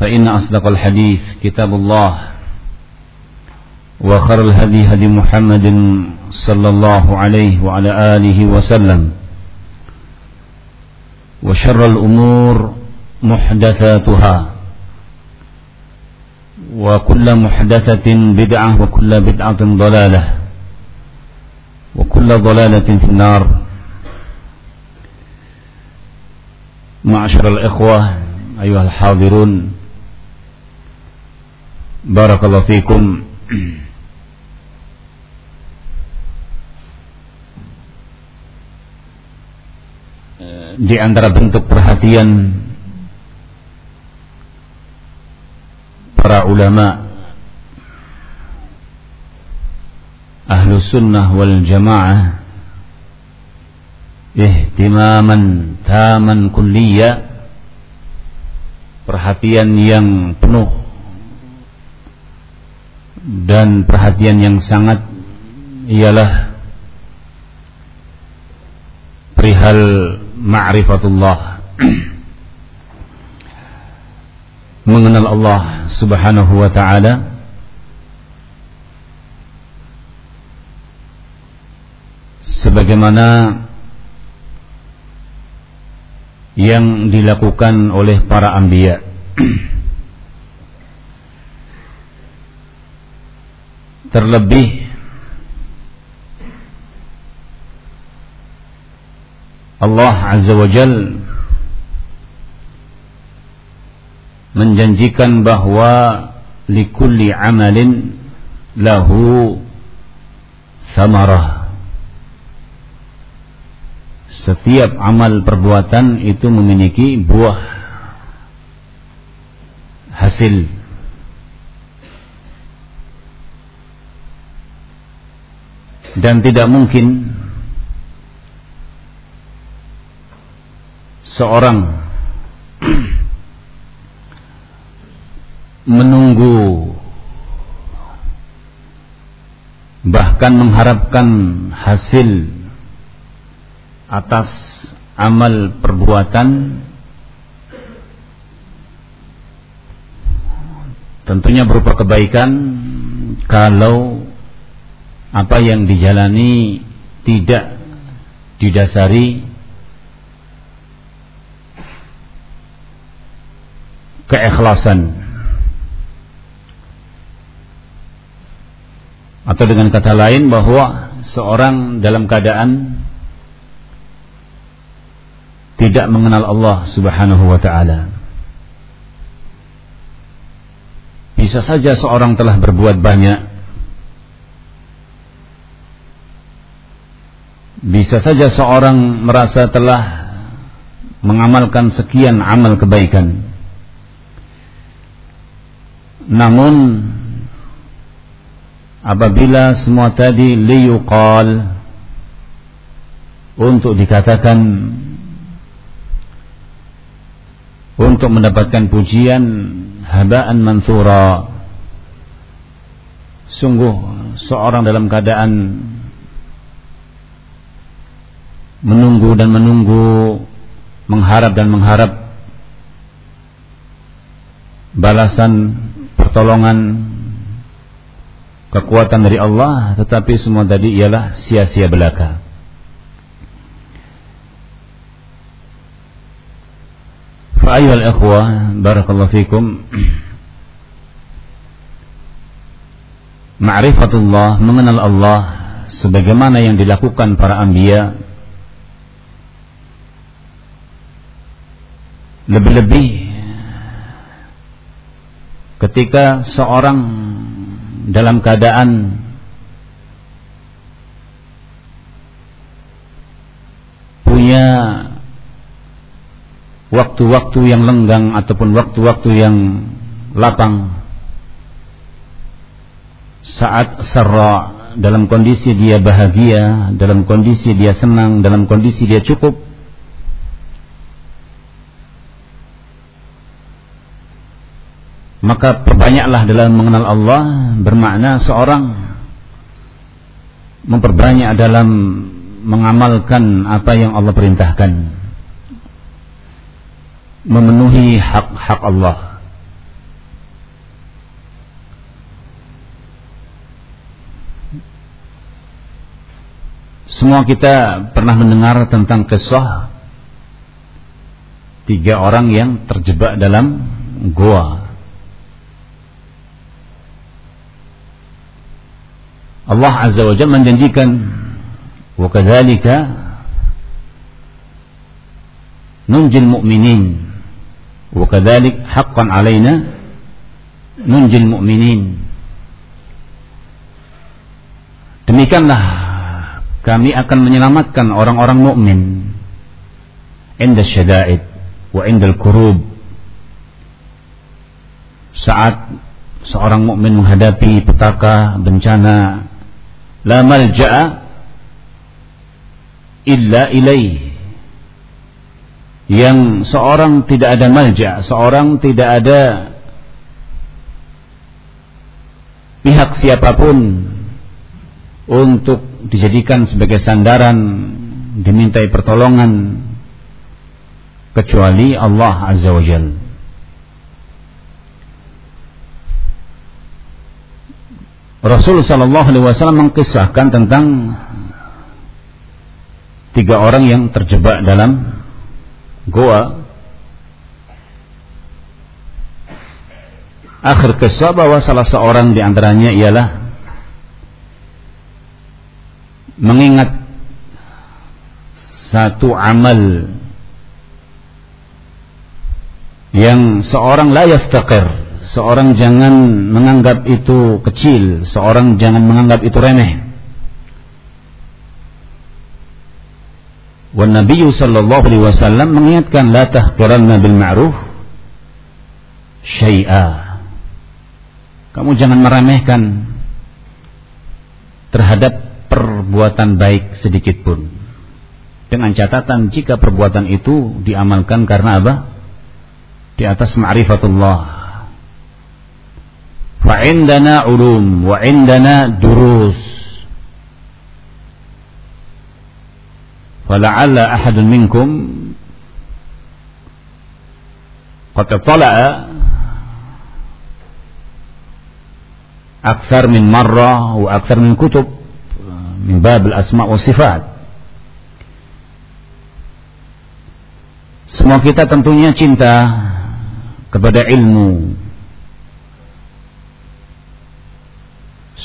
فإن أصدق الحديث كتاب الله وخر الهدي هدي محمد صلى الله عليه وعلى آله وسلم وشر الأمور محدثاتها وكل محدثة بدعة وكل بدعة ضلالة وكل ضلالة في النار. معشر الإخوة أيها الحاضرون Barakallahu fikum. Di antara bentuk perhatian Para ulama Ahlu sunnah wal jamaah Ihtimaman taman kulliyah Perhatian yang penuh dan perhatian yang sangat ialah perihal ma'rifatullah. Mengenal Allah Subhanahu wa taala. Sebagaimana yang dilakukan oleh para anbiya terlebih Allah Azza wa Jal menjanjikan bahwa likulli amalin lahu samarah. Setiap amal perbuatan itu memiliki buah hasil dan tidak mungkin seorang menunggu bahkan mengharapkan hasil atas amal perbuatan tentunya berupa kebaikan kalau apa yang dijalani tidak didasari keikhlasan. Atau dengan kata lain bahwa seorang dalam keadaan tidak mengenal Allah Subhanahu wa taala. Bisa saja seorang telah berbuat banyak Bisa saja seorang merasa telah mengamalkan sekian amal kebaikan. Namun apabila semua tadi liyuqal untuk dikatakan untuk mendapatkan pujian habaan mansura sungguh seorang dalam keadaan menunggu dan menunggu, mengharap dan mengharap balasan pertolongan kekuatan dari Allah, tetapi semua tadi ialah sia-sia belaka. Fa'ayyul ikhwah, barakallahu fikum. Ma'rifatullah, mengenal Allah sebagaimana yang dilakukan para anbiya lebih-lebih ketika seorang dalam keadaan punya waktu-waktu yang lenggang ataupun waktu-waktu yang lapang saat serra dalam kondisi dia bahagia, dalam kondisi dia senang, dalam kondisi dia cukup maka perbanyaklah dalam mengenal Allah bermakna seorang memperbanyak dalam mengamalkan apa yang Allah perintahkan memenuhi hak-hak Allah. Semua kita pernah mendengar tentang kisah tiga orang yang terjebak dalam gua. Allah Azza wa Jalla menjanjikan wa kadzalika nunjil mu'minin wa kadzalik haqqan alaina nunjil mu'minin. Demikianlah kami akan menyelamatkan orang-orang mukmin. Inda syada'id wa indal kurub saat seorang mukmin menghadapi petaka, bencana, la malja'a illa ilaih yang seorang tidak ada malja, seorang tidak ada pihak siapa pun untuk dijadikan sebagai sandaran dimintai pertolongan kecuali Allah Azza wa Jal. Rasul Sallallahu Alaihi Wasallam mengkisahkan tentang tiga orang yang terjebak dalam goa. Akhir kisah bahwa salah seorang di antaranya ialah mengingat satu amal yang seorang layak yaftaqir seorang jangan menganggap itu kecil seorang jangan menganggap itu remeh Wan Nabi sallallahu alaihi wasallam mengingatkan la tahqiranna bil ma'ruf syai'a. Kamu jangan meremehkan terhadap perbuatan baik sedikit pun. Dengan catatan jika perbuatan itu diamalkan karena apa? Di atas ma'rifatullah. Fa indana ulum wa indana durus فلعل أحد منكم قد اطلع أكثر من مرة وأكثر من كتب من باب الأسماء والصفات Semua kita tentunya cinta kepada ilmu.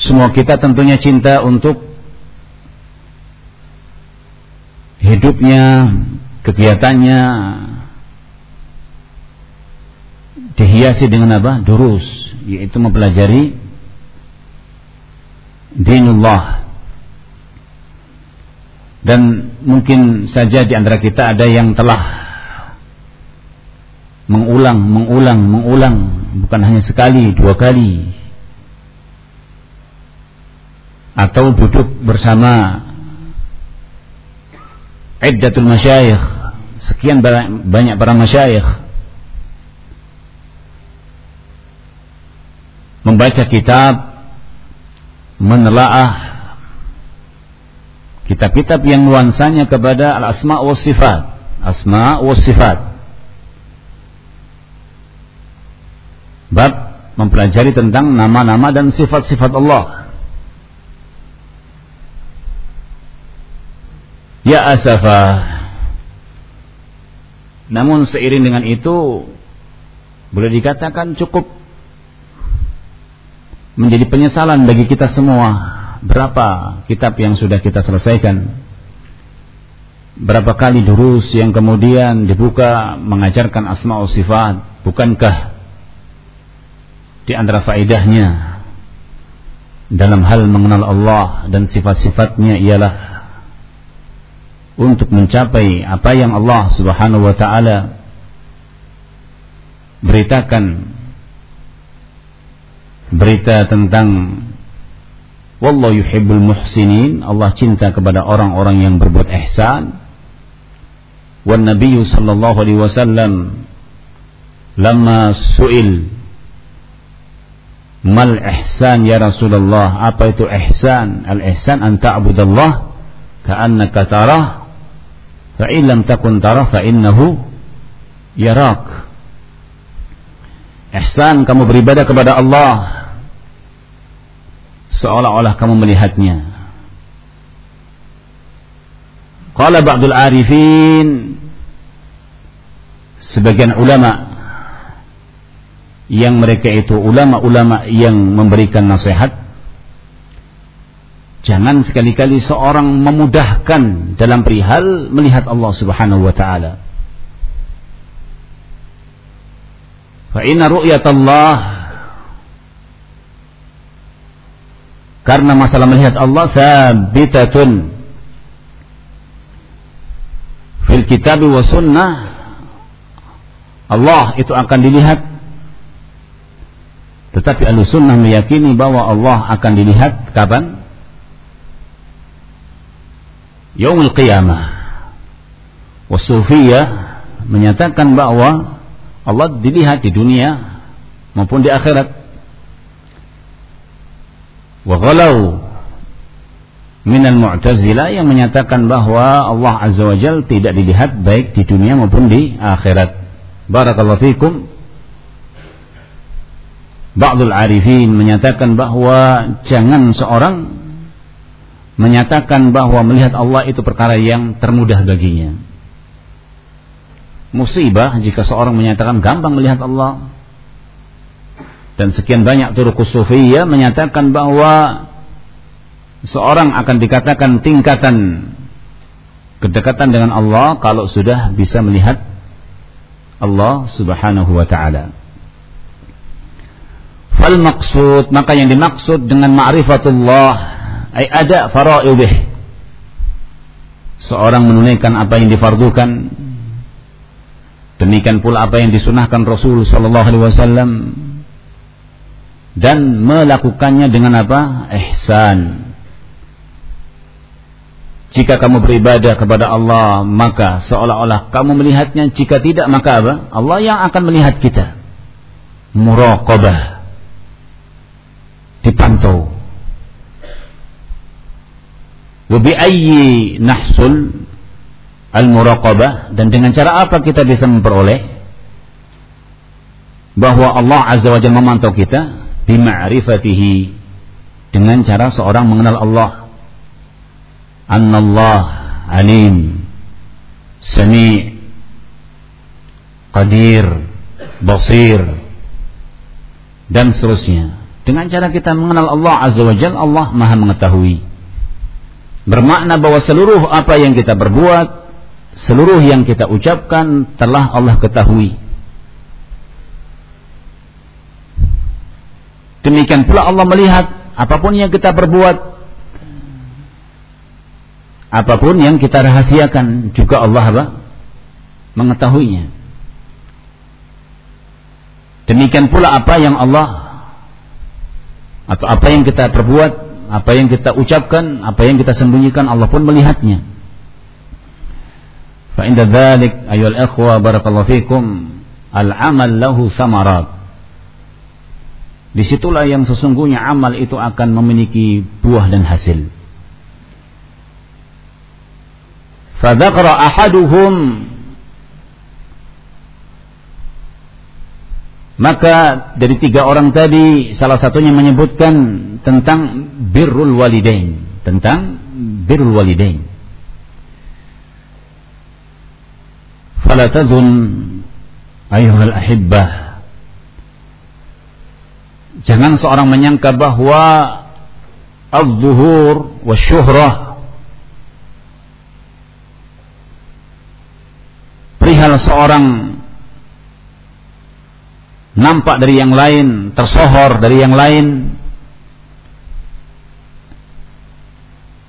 Semua kita tentunya cinta untuk hidupnya, kegiatannya dihiasi dengan apa? Durus, yaitu mempelajari dinullah. Dan mungkin saja di antara kita ada yang telah mengulang, mengulang, mengulang, bukan hanya sekali, dua kali. Atau duduk bersama iddatul masyayikh. Sekian banyak para masyayikh. Membaca kitab menelaah kitab-kitab yang nuansanya kepada al-asma wa sifat. Asma wa sifat. Bab mempelajari tentang nama-nama dan sifat-sifat Allah ya asafah namun seiring dengan itu boleh dikatakan cukup menjadi penyesalan bagi kita semua. Berapa kitab yang sudah kita selesaikan? Berapa kali durus yang kemudian dibuka mengajarkan asma sifat? Bukankah di antara faedahnya dalam hal mengenal Allah dan sifat-sifatnya ialah untuk mencapai apa yang Allah Subhanahu wa taala beritakan. Berita tentang wallahu yuhibbul muhsinin. Allah cinta kepada orang-orang yang berbuat ihsan. Wan nabiy sallallahu alaihi wasallam lama suil. Mal ihsan ya Rasulullah? Apa itu ihsan? Al ihsan an ta'budallah ka'annaka tarah fa lam takun tara fa innahu yarak. Ihsan kamu beribadah kepada Allah. Seolah-olah kamu melihatnya. Qala ba'dul arifin. Sebagian ulama yang mereka itu ulama-ulama yang memberikan nasihat Jangan sekali-kali seorang memudahkan dalam perihal melihat Allah Subhanahu wa taala. Fa inna Allah karena masalah melihat Allah sabitatun fil kitab wa sunnah Allah itu akan dilihat tetapi ahlu sunnah meyakini bahwa Allah akan dilihat kapan? Yaumul qiyamah. Wasufiyah menyatakan bahwa Allah dilihat di dunia maupun di akhirat. Wa ghalau minal mu'tazilah yang menyatakan bahwa Allah Azza wa Jal tidak dilihat baik di dunia maupun di akhirat. Barakallahu fikum. Ba'dul arifin menyatakan bahwa jangan seorang menyatakan bahwa melihat Allah itu perkara yang termudah baginya. Musibah jika seorang menyatakan gampang melihat Allah. Dan sekian banyak turuk sufiyah menyatakan bahwa seorang akan dikatakan tingkatan kedekatan dengan Allah kalau sudah bisa melihat Allah Subhanahu wa taala. Fal maksud maka yang dimaksud dengan ma'rifatullah ay ada faraidih. Seorang menunaikan apa yang difardukan. Demikian pula apa yang disunahkan Rasul sallallahu alaihi wasallam. Dan melakukannya dengan apa? Ihsan. Jika kamu beribadah kepada Allah maka seolah-olah kamu melihatnya. Jika tidak maka apa? Allah yang akan melihat kita. Muraqabah. Dipantau Wabi ayyi nahsul al-muraqabah. Dan dengan cara apa kita bisa memperoleh? Bahwa Allah Azza wa Jalla memantau kita bima'rifatihi dengan cara seorang mengenal Allah. Annallah alim. Sami qadir. Basir. Dan seterusnya. Dengan cara kita mengenal Allah Azza wa Jalla Allah Maha mengetahui bermakna bahwa seluruh apa yang kita berbuat, seluruh yang kita ucapkan telah Allah ketahui. Demikian pula Allah melihat apa pun yang kita berbuat, apa pun yang kita rahasiakan juga Allah apa? mengetahuinya. Demikian pula apa yang Allah atau apa yang kita perbuat apa yang kita ucapkan, apa yang kita sembunyikan Allah pun melihatnya. Fa inda dzalik ayyuhal ikhwa barakallahu fikum al-amal lahu di situlah yang sesungguhnya amal itu akan memiliki buah dan hasil. Fadzakara ahaduhum Maka dari tiga orang tadi salah satunya menyebutkan tentang birrul walidain, tentang birrul walidain. Fala tadhun ayuhal ahibbah Jangan seorang menyangka bahwa al-zuhur wa syuhrah perihal seorang nampak dari yang lain, tersohor dari yang lain,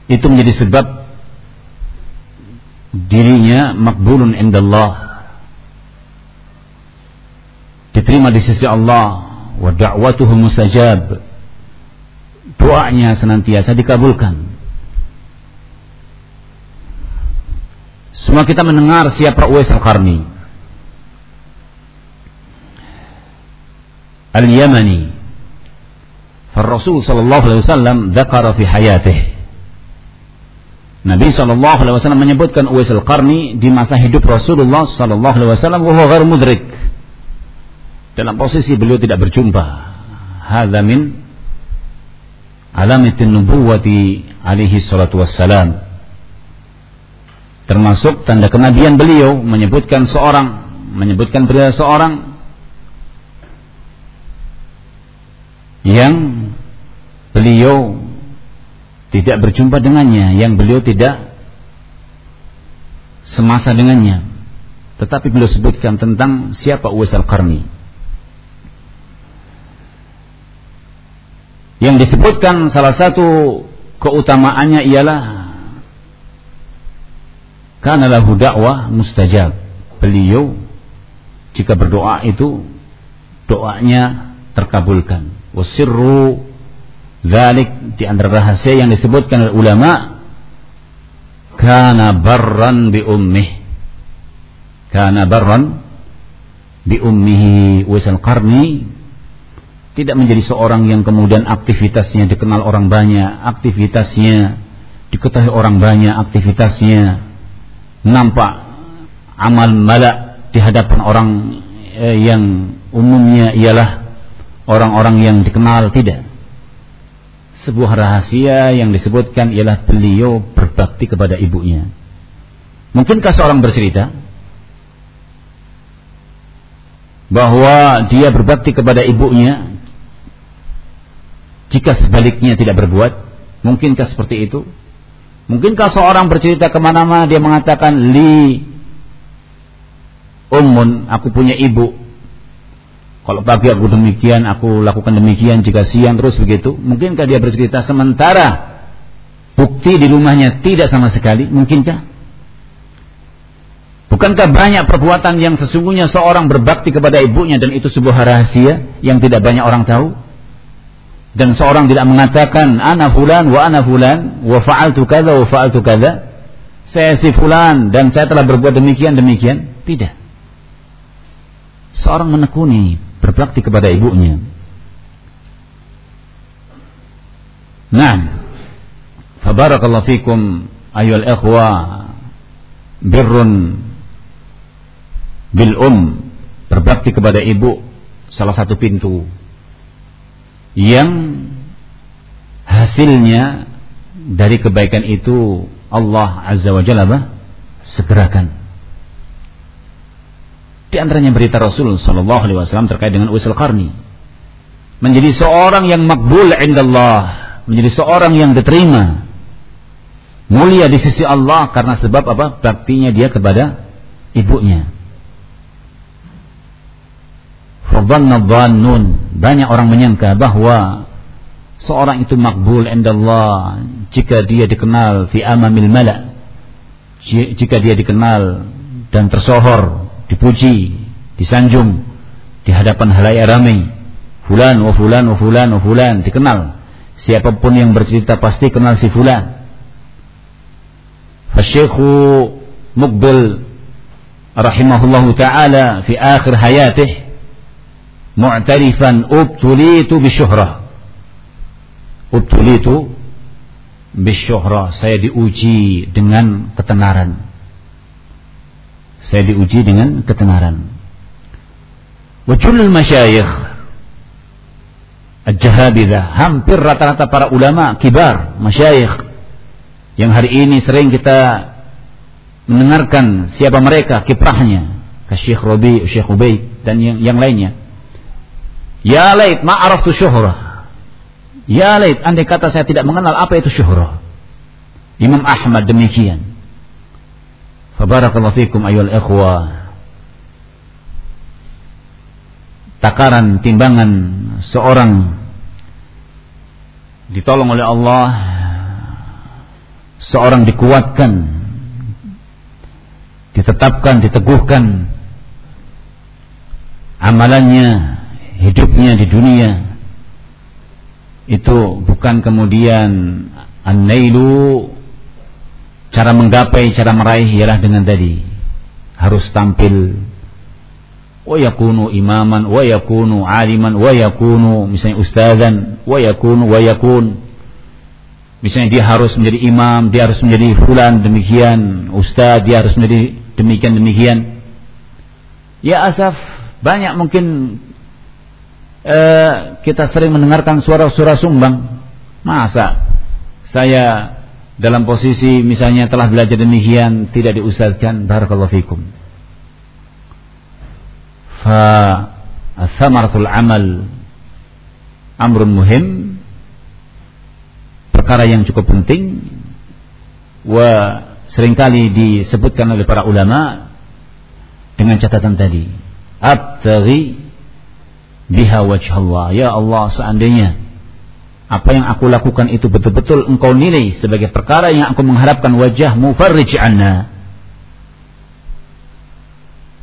itu menjadi sebab dirinya makbulun indallah. Diterima di sisi Allah. Wa da'watuhu mustajab. Doanya senantiasa dikabulkan. Semua kita mendengar siapa Uwais Al-Qarni al-Yamani. Rasul sallallahu alaihi wasallam dzakara fi hayatih. Nabi sallallahu alaihi wasallam menyebutkan Uwais al-Qarni di masa hidup Rasulullah sallallahu alaihi wasallam wa huwa mudrik. Dalam posisi beliau tidak berjumpa. Hadza min alamatin nubuwati alaihi salatu wassalam. Termasuk tanda kenabian beliau menyebutkan seorang menyebutkan beliau seorang yang beliau tidak berjumpa dengannya, yang beliau tidak semasa dengannya. Tetapi beliau sebutkan tentang siapa Uwais Al-Qarni. Yang disebutkan salah satu keutamaannya ialah karena lahu dakwah mustajab. Beliau jika berdoa itu doanya terkabulkan wasirru dzalik di antara rahasia yang disebutkan oleh ulama kana barran bi ummih. Kana barran bi ummihi wasal qarni. Tidak menjadi seorang yang kemudian aktivitasnya dikenal orang banyak, aktivitasnya diketahui orang banyak, aktivitasnya nampak amal malak di hadapan orang eh, yang umumnya ialah orang-orang yang dikenal tidak. Sebuah rahasia yang disebutkan ialah beliau berbakti kepada ibunya. Mungkinkah seorang bercerita bahwa dia berbakti kepada ibunya jika sebaliknya tidak berbuat? Mungkinkah seperti itu? Mungkinkah seorang bercerita ke mana-mana dia mengatakan li ummun aku punya ibu kalau pagi aku demikian, aku lakukan demikian jika siang terus begitu. Mungkinkah dia bercerita sementara bukti di rumahnya tidak sama sekali? Mungkinkah? Bukankah banyak perbuatan yang sesungguhnya seorang berbakti kepada ibunya dan itu sebuah rahasia yang tidak banyak orang tahu? Dan seorang tidak mengatakan ana fulan wa ana fulan wa fa'altu kadza wa fa'altu kadza. Saya si fulan dan saya telah berbuat demikian demikian. Tidak. Seorang menekuni berbakti kepada ibunya. Nah, fabarakallahu fikum ayol ikhwa birrun bil um berbakti kepada ibu salah satu pintu yang hasilnya dari kebaikan itu Allah Azza wa Jalla segerakan di antaranya berita Rasul Shallallahu Alaihi Wasallam terkait dengan usul karni. Menjadi seorang yang makbul indallah, menjadi seorang yang diterima, mulia di sisi Allah karena sebab apa? Baktinya dia kepada ibunya. Dhannun. Banyak orang menyangka bahwa seorang itu makbul indallah jika dia dikenal fi amamil mala. Jika dia dikenal dan tersohor dipuji, disanjung di hadapan halayak ramai. Fulan wa fulan wa fulan wa fulan dikenal. Siapa pun yang bercerita pasti kenal si fulan. Fasyekhu Muqbil rahimahullahu taala fi akhir hayatih mu'tarifan ubtulitu bisyuhrah ubtulitu bisyuhrah saya diuji dengan ketenaran saya diuji dengan ketenaran wajulul masyayikh al-jahabidah hampir rata-rata para ulama kibar masyayikh yang hari ini sering kita mendengarkan siapa mereka kiprahnya Syekh Robi, Syekh Ubay dan yang, yang lainnya ya lait ma'araftu syuhrah Ya lait, andai kata saya tidak mengenal apa itu syuhrah. Imam Ahmad demikian. Fabarakallahu fikum ayol ikhwah. Takaran timbangan seorang ditolong oleh Allah seorang dikuatkan ditetapkan diteguhkan amalannya hidupnya di dunia itu bukan kemudian an-nailu cara menggapai, cara meraih ialah dengan tadi. Harus tampil. Wa yakunu imaman wa aliman wa yakunu misalnya ustazan wa yakunu misalnya dia harus menjadi imam dia harus menjadi fulan demikian. Ustaz dia harus menjadi demikian demikian. Ya asaf banyak mungkin eh, kita sering mendengarkan suara-suara sumbang. Masa saya dalam posisi misalnya telah belajar demikian tidak diusahkan barakallahu fikum. Fa thamaratul amal amrun muhim perkara yang cukup penting wa sering kali disebutkan oleh para ulama dengan catatan tadi abtaghi biha wajhallah. Ya Allah, seandainya apa yang aku lakukan itu betul-betul engkau nilai sebagai perkara yang aku mengharapkan wajahmu farrij anna.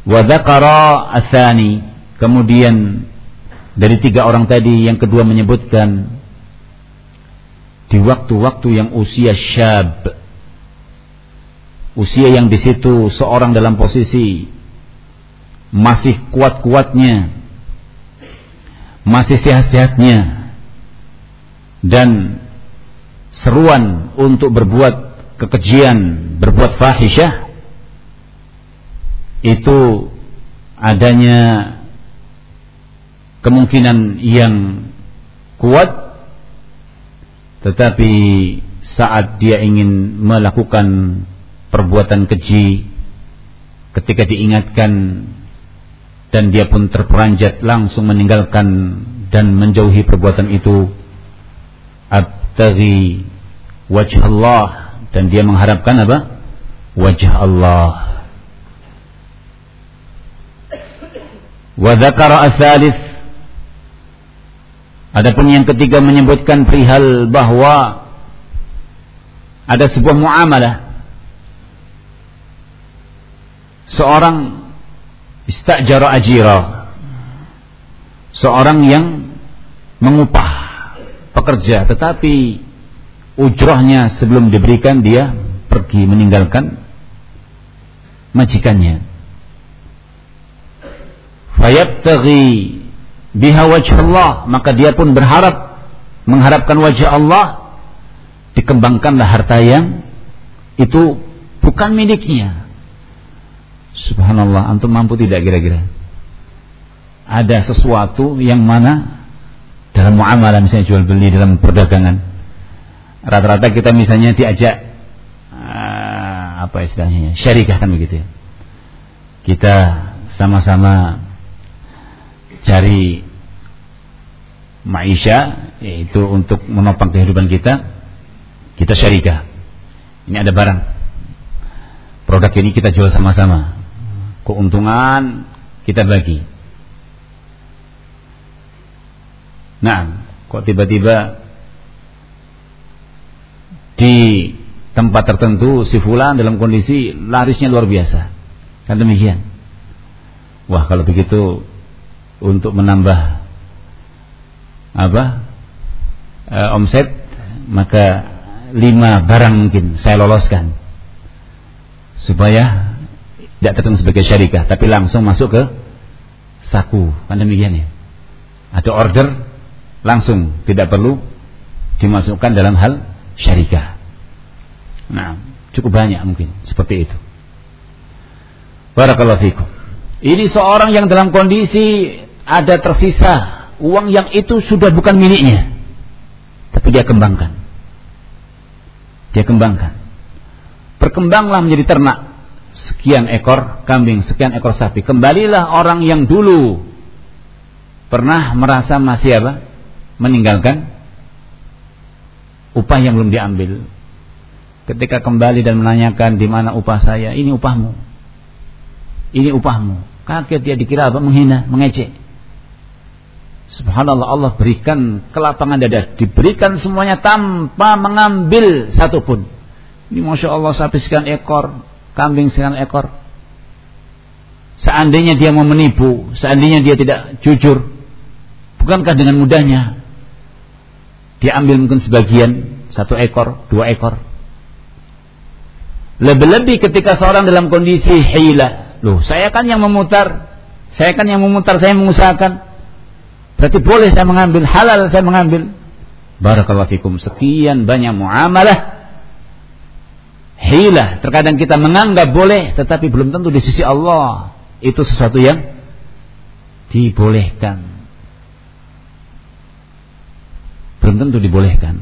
Wa dzakara asani. Kemudian dari tiga orang tadi yang kedua menyebutkan di waktu-waktu yang usia syab usia yang di situ seorang dalam posisi masih kuat-kuatnya masih sehat-sehatnya dan seruan untuk berbuat kekejian, berbuat fahisyah itu adanya kemungkinan yang kuat tetapi saat dia ingin melakukan perbuatan keji ketika diingatkan dan dia pun terperanjat langsung meninggalkan dan menjauhi perbuatan itu abtaghi wajah Allah. Dan dia mengharapkan apa? Wajah Allah. Wa dzakara asalis adapun yang ketiga menyebutkan perihal bahwa ada sebuah muamalah. Seorang istajara ajira. Seorang yang mengupah pekerja tetapi ujrohnya sebelum diberikan dia pergi meninggalkan majikannya fayabtaghi biha wajh Allah maka dia pun berharap mengharapkan wajah Allah dikembangkanlah harta yang itu bukan miliknya Subhanallah, antum mampu tidak kira-kira? Ada sesuatu yang mana dalam muamalah misalnya jual beli dalam perdagangan. Rata-rata kita misalnya diajak uh, apa istilahnya? Syarikah kan begitu ya. Kita sama-sama cari maisha yaitu untuk menopang kehidupan kita. Kita syarikah. Ini ada barang. Produk ini kita jual sama-sama keuntungan kita bagi. Nah, kok tiba-tiba di tempat tertentu si fulan dalam kondisi larisnya luar biasa. Kan demikian. Wah, kalau begitu untuk menambah apa? E, omset maka lima barang mungkin saya loloskan supaya tidak tertentu sebagai syarikah tapi langsung masuk ke saku kan demikian ya Ada order langsung tidak perlu dimasukkan dalam hal syarikah. Nah, cukup banyak mungkin seperti itu. Barakallahu fikum. Ini seorang yang dalam kondisi ada tersisa uang yang itu sudah bukan miliknya. Tapi dia kembangkan. Dia kembangkan. Berkembanglah menjadi ternak. Sekian ekor kambing, sekian ekor sapi. Kembalilah orang yang dulu pernah merasa masih apa? Meninggalkan upah yang belum diambil. Ketika kembali dan menanyakan di mana upah saya, ini upahmu. Ini upahmu. Kaget dia dikira apa? Menghina, mengecek. Subhanallah Allah berikan kelapangan dada, diberikan semuanya tanpa mengambil satupun. Ini masya Allah sapi sekian ekor, kambing sekian ekor. Seandainya dia mau menipu, seandainya dia tidak jujur, bukankah dengan mudahnya dia ambil mungkin sebagian satu ekor, dua ekor. Lebih-lebih ketika seorang dalam kondisi hilah, loh saya kan yang memutar, saya kan yang memutar, saya mengusahakan. Berarti boleh saya mengambil, halal saya mengambil. Barakallahu fikum. Sekian banyak muamalah hilah. Terkadang kita menganggap boleh, tetapi belum tentu di sisi Allah itu sesuatu yang dibolehkan. Belum tentu dibolehkan.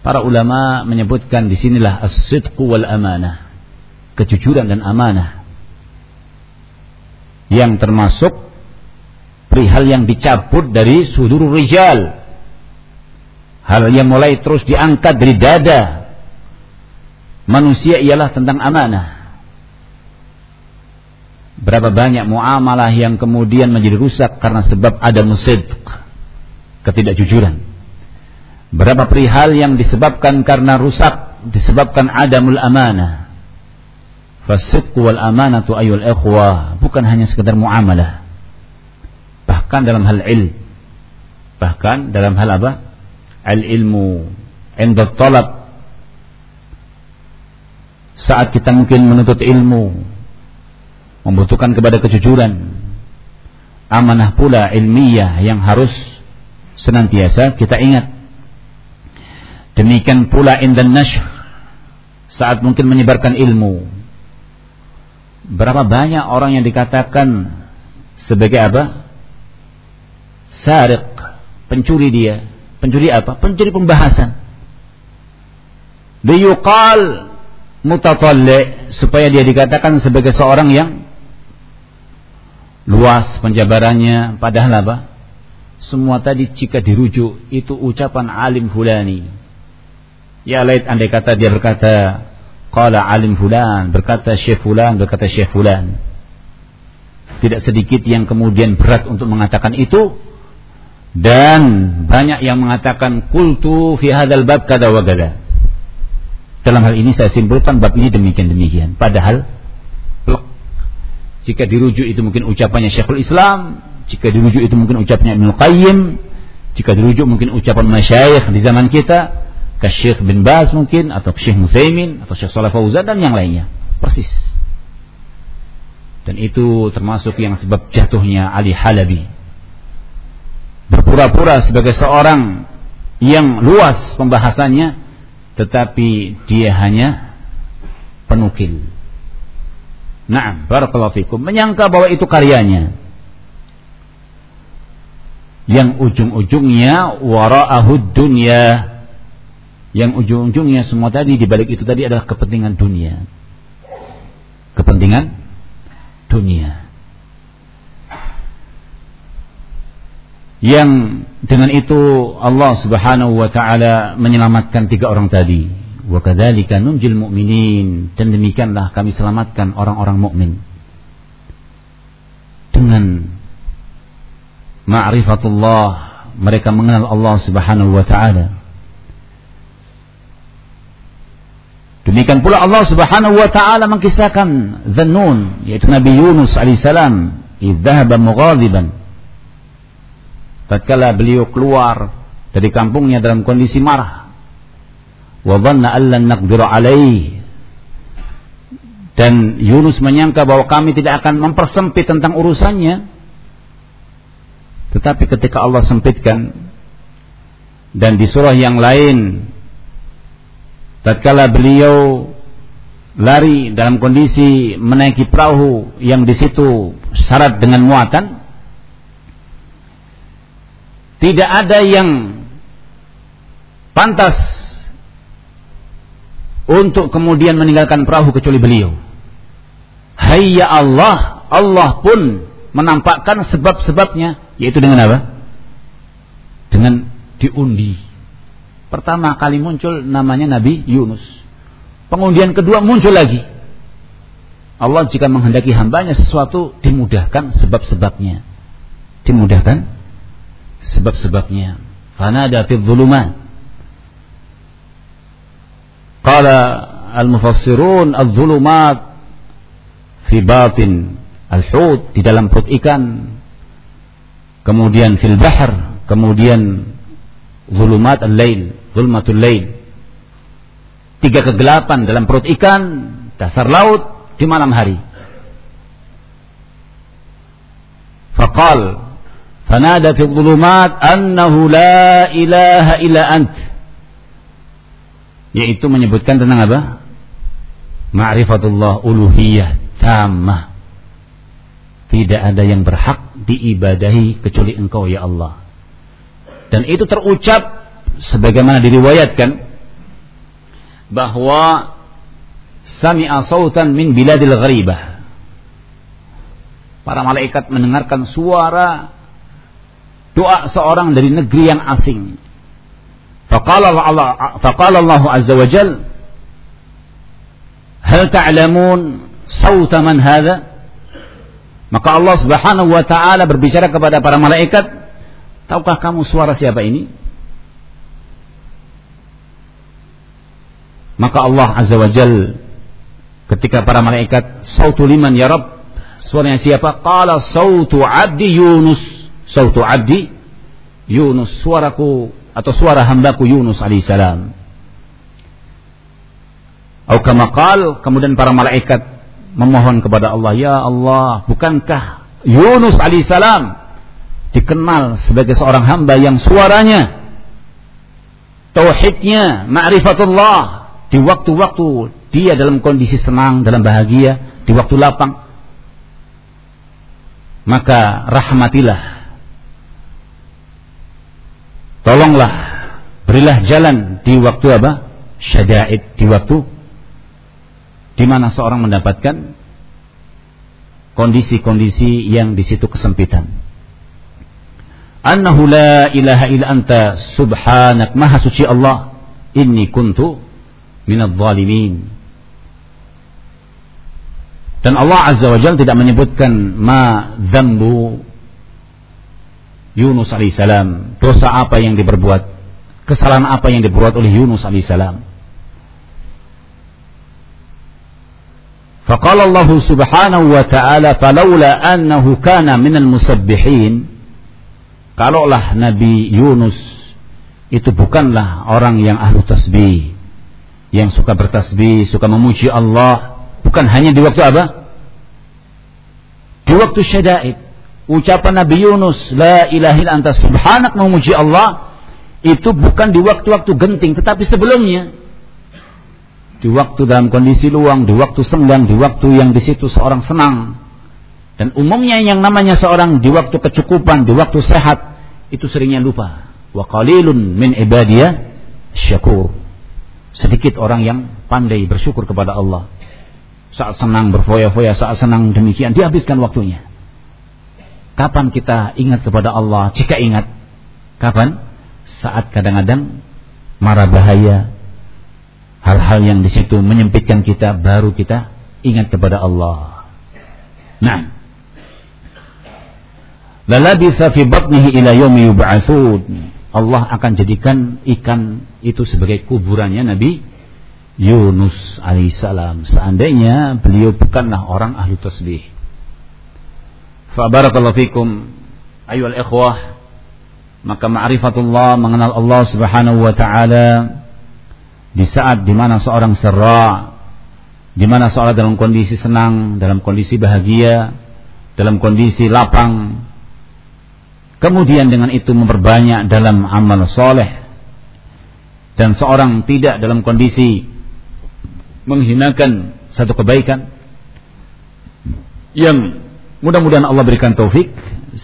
Para ulama menyebutkan di sinilah as-sidqu wal amanah. Kejujuran dan amanah. Yang termasuk perihal yang dicabut dari sudur rijal hal yang mulai terus diangkat dari dada manusia ialah tentang amanah berapa banyak muamalah yang kemudian menjadi rusak karena sebab ada musidq ketidakjujuran berapa perihal yang disebabkan karena rusak disebabkan adamul amanah. Fasidqu wal amanatu ayul ikhwah. Bukan hanya sekedar muamalah. Bahkan dalam hal ilm. Bahkan dalam hal apa? Al ilmu inda talab. Saat kita mungkin menuntut ilmu membutuhkan kepada kejujuran amanah pula ilmiah yang harus senantiasa kita ingat demikian pula indan nashr saat mungkin menyebarkan ilmu berapa banyak orang yang dikatakan sebagai apa Sariq, pencuri dia. Pencuri apa? Pencuri pembahasan. Liyuqal mutatalli supaya dia dikatakan sebagai seorang yang luas penjabarannya padahal apa? Semua tadi jika dirujuk itu ucapan alim fulani. Ya lait andai kata dia berkata qala alim fulan, berkata syekh fulan, berkata syekh fulan. Tidak sedikit yang kemudian berat untuk mengatakan itu dan banyak yang mengatakan kultu fi hadzal bab kada wa. Dalam hal ini saya simpulkan bab ini demikian demikian. Padahal jika dirujuk itu mungkin ucapannya Syekhul Islam, jika dirujuk itu mungkin ucapannya Ibnu Qayyim, jika dirujuk mungkin ucapan masyayikh di zaman kita, ke Syekh bin Baz mungkin atau Syekh Muthaimin atau Syekh Saleh Fauzan dan yang lainnya. Persis. Dan itu termasuk yang sebab jatuhnya Ali Halabi berpura-pura sebagai seorang yang luas pembahasannya tetapi dia hanya penukil. Nah, barakallahu fikum. Menyangka bahwa itu karyanya. Yang ujung-ujungnya wara'ahud dunya. Yang ujung-ujungnya semua tadi di balik itu tadi adalah kepentingan dunia. Kepentingan dunia. yang dengan itu Allah Subhanahu wa taala menyelamatkan tiga orang tadi. Wa kadzalika nunjil mu'minin dan demikianlah kami selamatkan orang-orang mukmin. Dengan ma'rifatullah mereka mengenal Allah Subhanahu wa taala. Demikian pula Allah Subhanahu wa taala mengkisahkan Zannun yaitu Nabi Yunus alaihissalam idzahaba mughadiban. Tatkala beliau keluar dari kampungnya dalam kondisi marah wa dhanna allan naqdiru alaih dan Yunus menyangka bahwa kami tidak akan mempersempit tentang urusannya. Tetapi ketika Allah sempitkan dan di surah yang lain tatkala beliau lari dalam kondisi menaiki perahu yang di situ syarat dengan muatan tidak ada yang pantas untuk kemudian meninggalkan perahu kecuali beliau. Hayya Allah, Allah pun menampakkan sebab-sebabnya yaitu dengan apa? Dengan diundi. Pertama kali muncul namanya Nabi Yunus. Pengundian kedua muncul lagi. Allah jika menghendaki hambanya sesuatu dimudahkan sebab-sebabnya. Dimudahkan sebab-sebabnya. Fanada fi dhulumat. Qala al-mufassirun al-dhulumat fi batin al-hut di dalam perut ikan. Kemudian fil bahr, kemudian zulumat al-lail, zulmatul lail. Tiga kegelapan dalam perut ikan, dasar laut di malam hari. Faqal fanada fi dhulumat annahu la ilaha illa ant. Yaitu menyebutkan tentang apa? Ma'rifatullah uluhiyah tamah. Tidak ada yang berhak diibadahi kecuali engkau ya Allah. Dan itu terucap sebagaimana diriwayatkan bahwa sami'a sautan min biladil gharibah. Para malaikat mendengarkan suara doa seorang dari negeri yang asing. Faqala Allah faqala Allah azza wa jal Hal ta'lamun sauta man hadha? Maka Allah Subhanahu wa taala berbicara kepada para malaikat, tahukah kamu suara siapa ini? Maka Allah Azza wa Jal ketika para malaikat sautu liman ya Rabb suaranya siapa? Qala sautu abdi Yunus sautu abdi Yunus suaraku atau suara hambaku Yunus alaihissalam. Kama kemudian para malaikat memohon kepada Allah, ya Allah, bukankah Yunus alaihissalam dikenal sebagai seorang hamba yang suaranya tauhidnya ma'rifatullah di waktu-waktu dia dalam kondisi senang, dalam bahagia, di waktu lapang maka rahmatilah Tolonglah berilah jalan di waktu apa? Syada'id di waktu di mana seorang mendapatkan kondisi-kondisi yang di situ kesempitan. Annahu la ilaha illa anta subhanak maha suci Allah inni kuntu minadh zalimin. Dan Allah Azza wa Jalla tidak menyebutkan ma dzambu Yunus alaihissalam, dosa apa yang diperbuat, kesalahan apa yang diperbuat oleh Yunus alaihissalam. Allah subhanahu wa ta'ala falawla annahu kana minal musabbihin kalaulah Nabi Yunus itu bukanlah orang yang ahlu tasbih yang suka bertasbih, suka memuji Allah bukan hanya di waktu apa? di waktu syadaid ucapan Nabi Yunus la ilahil anta subhanak memuji Allah itu bukan di waktu-waktu genting tetapi sebelumnya di waktu dalam kondisi luang di waktu senggang di waktu yang di situ seorang senang dan umumnya yang namanya seorang di waktu kecukupan di waktu sehat itu seringnya lupa wa qalilun min ibadiyah syakur sedikit orang yang pandai bersyukur kepada Allah saat senang berfoya-foya saat senang demikian dihabiskan waktunya Kapan kita ingat kepada Allah? Jika ingat, kapan? Saat kadang-kadang marah bahaya, hal-hal yang di situ menyempitkan kita, baru kita ingat kepada Allah. Nah, lalabitha fi batnihi ila yaumi yub'atsun. Allah akan jadikan ikan itu sebagai kuburannya Nabi Yunus alaihissalam. Seandainya beliau bukanlah orang ahli tasbih. Fabarakallahu fikum ayuhal ikhwah maka ma'rifatullah mengenal Allah Subhanahu wa taala di saat di mana seorang serra di mana seorang dalam kondisi senang, dalam kondisi bahagia, dalam kondisi lapang kemudian dengan itu memperbanyak dalam amal soleh. Dan seorang tidak dalam kondisi menghinakan satu kebaikan. Yang mudah-mudahan Allah berikan taufik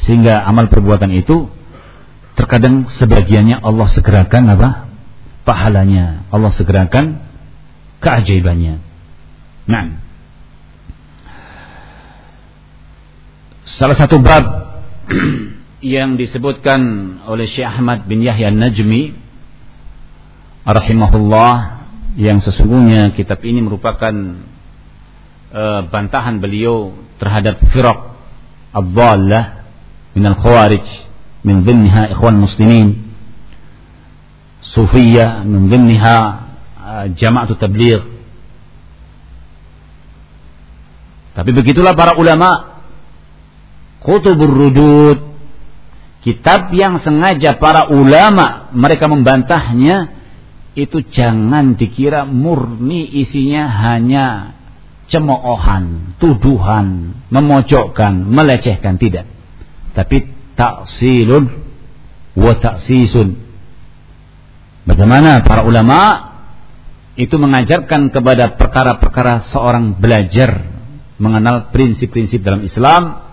sehingga amal perbuatan itu terkadang sebagiannya Allah segerakan apa? Pahalanya. Allah segerakan keajaibannya. Nah. Salah satu bab yang disebutkan oleh Syekh Ahmad bin Yahya Najmi rahimahullah yang sesungguhnya kitab ini merupakan uh, bantahan beliau terhadap firaq ad-dhallah min al-khawarij min dhimniha ikhwan muslimin sufiyah min dhimniha uh, jama'atu tabligh. Tapi begitulah para ulama kutubur rudud kitab yang sengaja para ulama mereka membantahnya itu jangan dikira murni isinya hanya cemoohan, tuduhan, memojokkan, melecehkan tidak. Tapi taksilun wa taksisun. Bagaimana para ulama itu mengajarkan kepada perkara-perkara seorang belajar mengenal prinsip-prinsip dalam Islam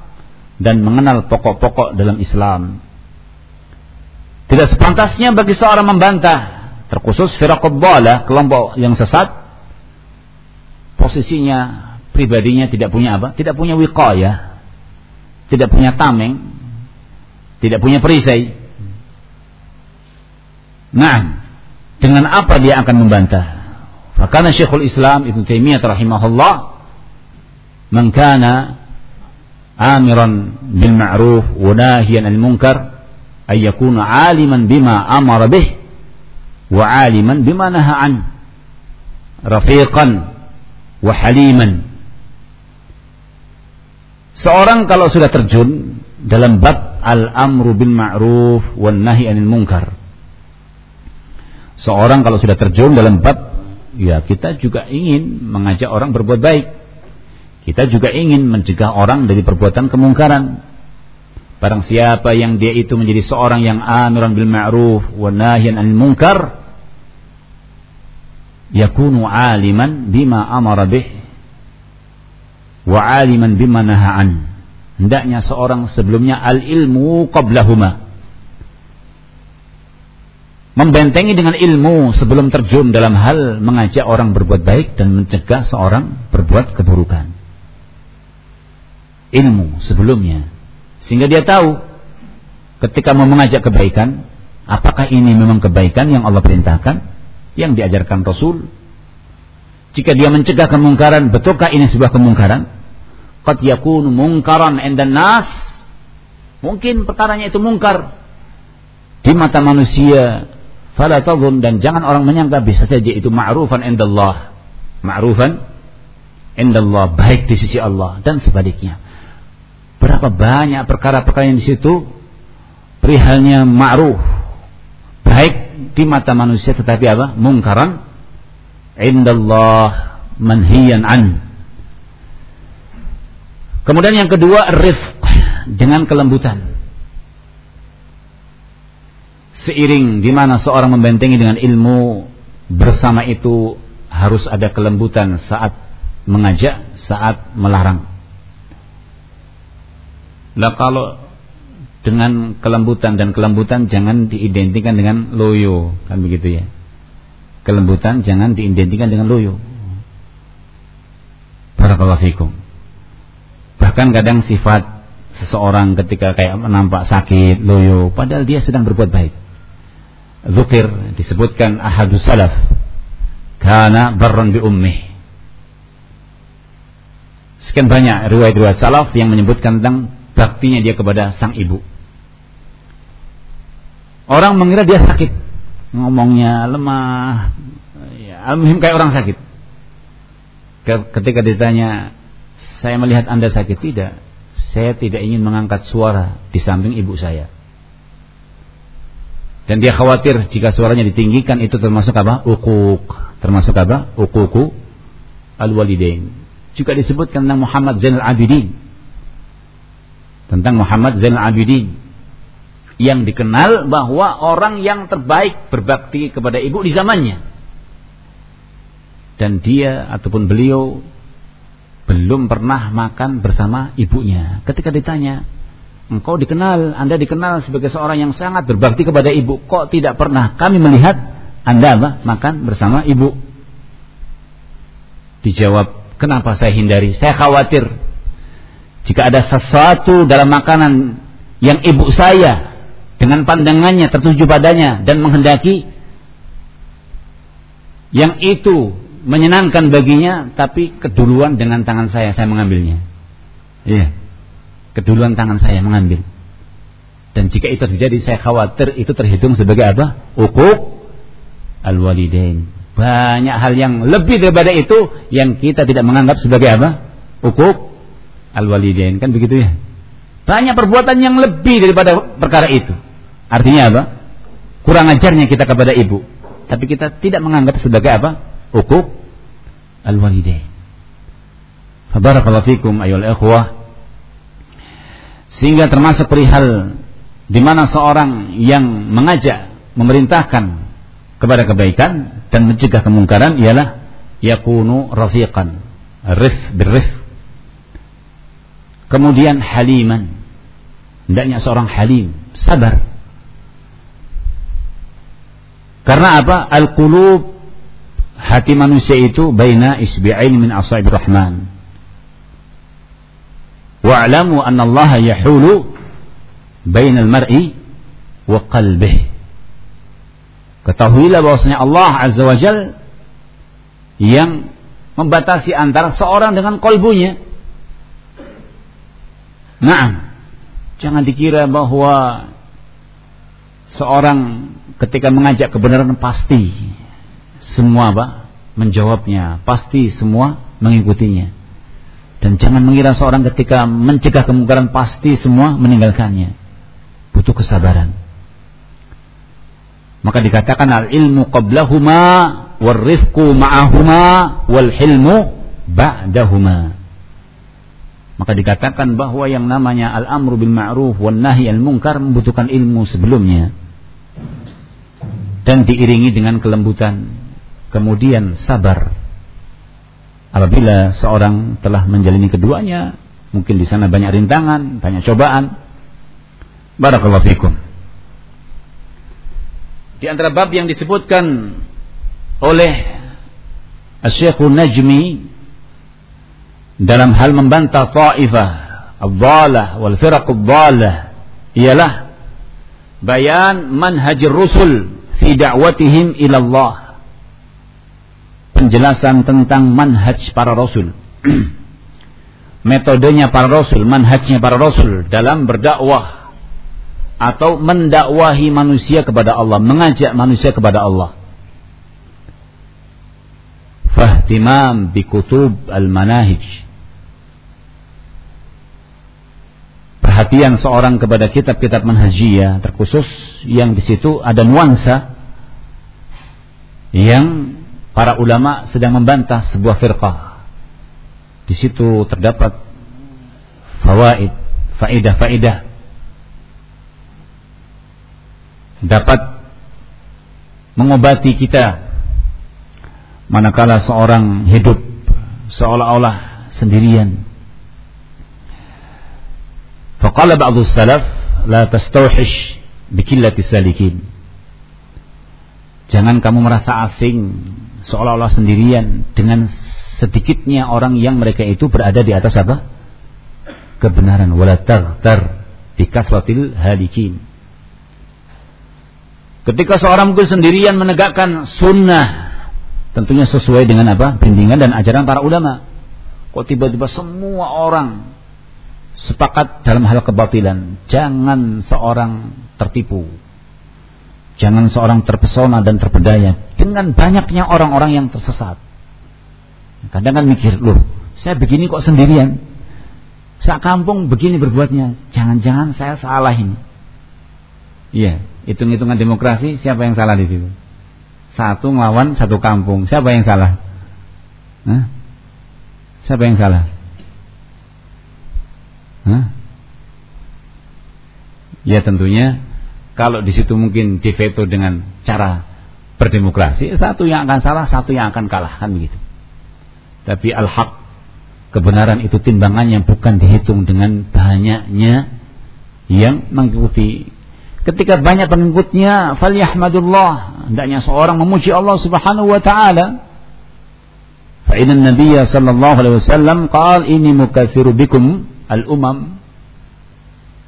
dan mengenal pokok-pokok dalam Islam. Tidak sepantasnya bagi seorang membantah terkhusus firaqud kelompok yang sesat posisinya pribadinya tidak punya apa? Tidak punya wiqayah, tidak punya tameng, tidak punya perisai. Nah, dengan apa dia akan membantah? Fakana Syekhul Islam Ibn Taimiyah rahimahullah man kana amiran بالمعروف وناهيا عن المنكر anil يكون عالما بما aliman به وعالما بما نهى عنه رفيقا وحليما seorang kalau sudah terjun dalam bab al-amru bil ma'ruf wan nahi anil munkar seorang kalau sudah terjun dalam bab ya kita juga ingin mengajak orang berbuat baik. Kita juga ingin mencegah orang dari perbuatan kemungkaran. Barang siapa yang dia itu menjadi seorang yang amiran bil ma'ruf wa nahyan 'anil munkar yakunu aliman bima amara bih wa aliman bima naha'an. Hendaknya seorang sebelumnya al ilmu qablahuma. Membentengi dengan ilmu sebelum terjun dalam hal mengajak orang berbuat baik dan mencegah seorang berbuat keburukan. Ilmu sebelumnya sehingga dia tahu ketika mau mengajak kebaikan, apakah ini memang kebaikan yang Allah perintahkan, yang diajarkan Rasul? Jika dia mencegah kemungkaran, betulkah ini sebuah kemungkaran? Qad yakunu mungkaran indan nas. Mungkin perkaranya itu mungkar di mata manusia. Fala tadhun dan jangan orang menyangka bisa saja itu ma'rufan indallah. Ma'rufan indallah baik di sisi Allah dan sebaliknya. Berapa banyak perkara-perkara yang di situ perihalnya ma'ruf. Baik di mata manusia tetapi apa? Mungkaran indallah manhiyan an. Kemudian yang kedua rifq dengan kelembutan. Seiring di mana seorang membentengi dengan ilmu bersama itu harus ada kelembutan saat mengajak, saat melarang. Lah kalau dengan kelembutan dan kelembutan jangan diidentikan dengan loyo, kan begitu ya. Kelembutan jangan diidentikan dengan loyo. Barakallahu fikum. Bahkan kadang sifat seseorang ketika kayak nampak sakit, loyo, padahal dia sedang berbuat baik. Zukir disebutkan ahadus salaf karena barran bi ummih. Sekian banyak riwayat-riwayat salaf yang menyebutkan tentang baktinya dia kepada sang ibu. Orang mengira dia sakit, ngomongnya lemah, ya, alhamdulillah kayak orang sakit. Ketika ditanya, saya melihat anda sakit tidak, saya tidak ingin mengangkat suara di samping ibu saya. Dan dia khawatir jika suaranya ditinggikan itu termasuk apa? Ukuk. Termasuk apa? Ukuku al-walidain. Juga disebutkan tentang Muhammad Zainal Abidin tentang Muhammad Zainal Abidin yang dikenal bahwa orang yang terbaik berbakti kepada ibu di zamannya. Dan dia ataupun beliau belum pernah makan bersama ibunya. Ketika ditanya, engkau dikenal, anda dikenal sebagai seorang yang sangat berbakti kepada ibu. Kok tidak pernah kami melihat anda apa? makan bersama ibu? Dijawab, kenapa saya hindari? Saya khawatir jika ada sesuatu dalam makanan yang ibu saya dengan pandangannya tertuju padanya dan menghendaki yang itu menyenangkan baginya tapi keduluan dengan tangan saya saya mengambilnya. Iya. Keduluan tangan saya mengambil. Dan jika itu terjadi saya khawatir itu terhitung sebagai apa? Ukuk al-walidain. Banyak hal yang lebih daripada itu yang kita tidak menganggap sebagai apa? Ukuk al-walidain. Kan begitu ya? Banyak perbuatan yang lebih daripada perkara itu. Artinya apa? Kurang ajarnya kita kepada ibu. Tapi kita tidak menganggap sebagai apa? Ukuk al-walidain. Fabarakallahu fikum ayol ikhwah. Sehingga termasuk perihal di mana seorang yang mengajak, memerintahkan kepada kebaikan dan mencegah kemungkaran ialah yakunu rafiqan, rif birrif. Kemudian haliman. Hendaknya seorang halim, sabar karena apa? Al-qulub hati manusia itu baina isbi'ain min asaibir rahman. Wa'lamu anna Allah yahulu bainal mar'i wa qalbih. Ketahuilah bahwasanya Allah Azza wa Jal yang membatasi antara seorang dengan kolbunya. Nah, jangan dikira bahwa seorang ketika mengajak kebenaran pasti semua Pak menjawabnya, pasti semua mengikutinya. Dan jangan mengira seorang ketika mencegah kemungkaran pasti semua meninggalkannya. Butuh kesabaran. Maka dikatakan al ilmu qablahuma wal rifqu ma'ahuma wal hilmu ba'dahuma. Maka dikatakan bahwa yang namanya al amru bil ma'ruf wan nahi al munkar membutuhkan ilmu sebelumnya. Dan diiringi dengan kelembutan. Kemudian sabar. Apabila seorang telah menjalani keduanya mungkin di sana banyak rintangan banyak cobaan. Barakallahu fikum. Di antara bab yang disebutkan oleh Asy-Syaikh Najmi dalam hal membantah ta'ifah ad-dhalah wal firaq ad-dhalah ialah bayan manhajir rusul fi da'watihim ilallah. Penjelasan tentang manhaj para rasul. Metodenya para rasul, manhajnya para rasul dalam berdakwah atau mendakwahi manusia kepada Allah, mengajak manusia kepada Allah. Fahtimam bi kutub al-manahij. Perhatian seorang kepada kitab-kitab manhajiyah terkhusus yang di situ ada nuansa yang para ulama sedang membantah sebuah firqah. Di situ terdapat fawaid, faidah-faidah dapat mengobati kita manakala seorang hidup seolah-olah sendirian. Faqala ba'dhu salaf la tastawhish bikillati salikin. Jangan kamu merasa asing seolah-olah sendirian dengan sedikitnya orang yang mereka itu berada di atas apa? kebenaran wala taghtar bikasratil halikin. Ketika seorang mungkin sendirian menegakkan sunnah tentunya sesuai dengan apa? bimbingan dan ajaran para ulama. Kok tiba-tiba semua orang sepakat dalam hal kebatilan. Jangan seorang tertipu. Jangan seorang terpesona dan terpedaya dengan banyaknya orang-orang yang tersesat. Kadang kan mikir, loh, saya begini kok sendirian. Saya kampung begini berbuatnya. Jangan-jangan saya salah ini. Iya, hitung-hitungan demokrasi siapa yang salah di situ? Satu melawan satu kampung. Siapa yang salah? Hah? Siapa yang salah? Hah? Ya tentunya Kalau di situ mungkin diveto dengan cara berdemokrasi, satu yang akan salah, satu yang akan kalah kan begitu. Tapi al-haq kebenaran itu timbangan yang bukan dihitung dengan banyaknya yang mengikuti. Ketika banyak pengikutnya, falyahmadullah. Hendaknya seorang memuji Allah Subhanahu wa taala. Fa inna Nabi sallallahu alaihi wasallam qala inni mukathiru bikum al-umam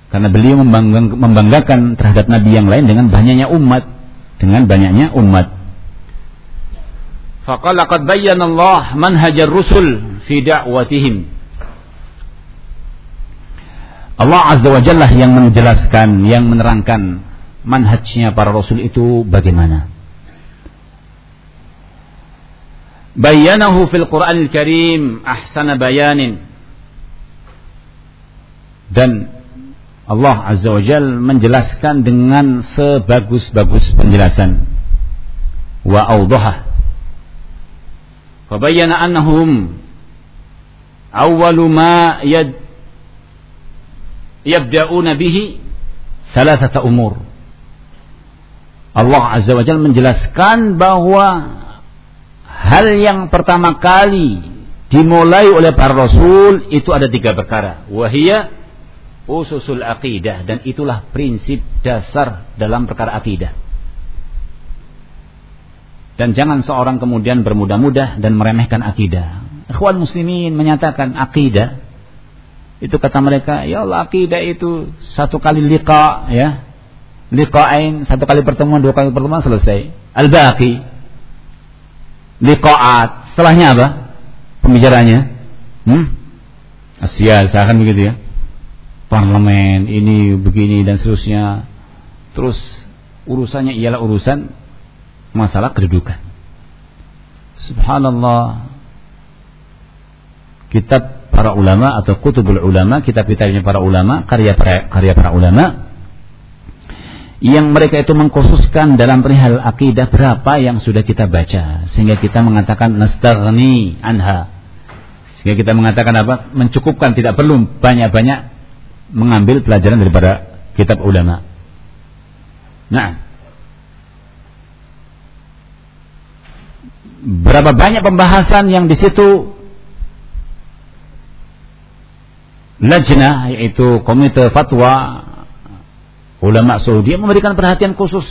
karena beliau membanggakan terhadap nabi yang lain dengan banyaknya umat, dengan banyaknya umat. Faqala qad bayyana Allah manhajar rusul fi da'watihim. Allah Azza wa Jalla yang menjelaskan, yang menerangkan manhajnya para rasul itu bagaimana. Bayyanahu fil Qur'anil Karim ahsana bayanin. Dan Allah Azza wa Jal menjelaskan dengan sebagus-bagus penjelasan. Wa awdaha fabayyana annahum awwalu ma yad yabda'una bihi thalathata umur. Allah Azza wa Jal menjelaskan bahwa hal yang pertama kali dimulai oleh para rasul itu ada tiga perkara. Wahiyya ususul aqidah dan itulah prinsip dasar dalam perkara akidah. Dan jangan seorang kemudian bermudah-mudah dan meremehkan akidah. Ikhwan muslimin menyatakan akidah itu kata mereka, ya Allah akidah itu satu kali liqa ya. Liqa'ain, satu kali pertemuan, dua kali pertemuan selesai. Al-baqi liqa'at. Setelahnya apa? Pembicaranya. Hmm? Asia, kan begitu ya parlemen ini begini dan seterusnya. Terus urusannya ialah urusan masalah kedudukan. Subhanallah. Kitab para ulama atau kutubul ulama kitab-kitabnya para ulama karya para, karya para ulama yang mereka itu mengkhususkan dalam perihal akidah berapa yang sudah kita baca. Sehingga kita mengatakan nastaghni anha. Sehingga kita mengatakan apa? Mencukupkan tidak perlu banyak-banyak mengambil pelajaran daripada kitab ulama. Nah, berapa banyak pembahasan yang di situ? Lajnah yaitu komite fatwa ulama Saudi memberikan perhatian khusus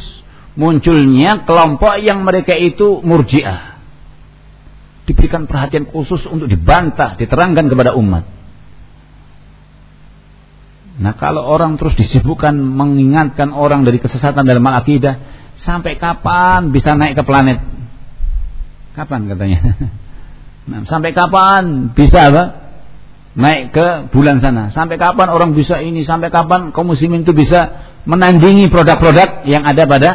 munculnya kelompok yang mereka itu murjiah. Diberikan perhatian khusus untuk dibantah diterangkan kepada umat Nah kalau orang terus disibukkan mengingatkan orang dari kesesatan dalam akidah, sampai kapan bisa naik ke planet? Kapan katanya? Nah, sampai kapan bisa apa? Naik ke bulan sana. Sampai kapan orang bisa ini? Sampai kapan kaum itu bisa menandingi produk-produk yang ada pada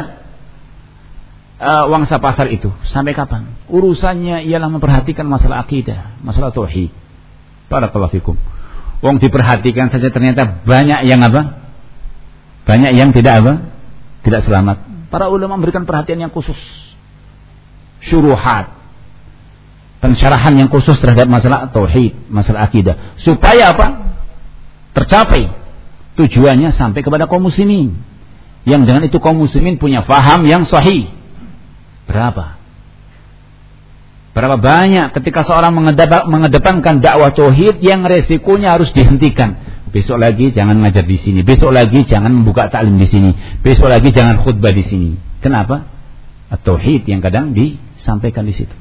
uh, wangsa pasar itu? Sampai kapan? Urusannya ialah memperhatikan masalah akidah, masalah tauhid. Barakallahu fikum. Wong diperhatikan saja ternyata banyak yang apa? Banyak yang tidak apa? Tidak selamat. Para ulama memberikan perhatian yang khusus. Syuruhat. Pensyarahan yang khusus terhadap masalah tauhid, masalah akidah. Supaya apa? Tercapai tujuannya sampai kepada kaum muslimin. Yang dengan itu kaum muslimin punya faham yang sahih. Berapa? Berapa banyak ketika seorang mengedepankan dakwah tauhid yang resikonya harus dihentikan. Besok lagi jangan ngajar di sini, besok lagi jangan membuka taklim di sini, besok lagi jangan khutbah di sini. Kenapa? Tauhid yang kadang disampaikan di situ.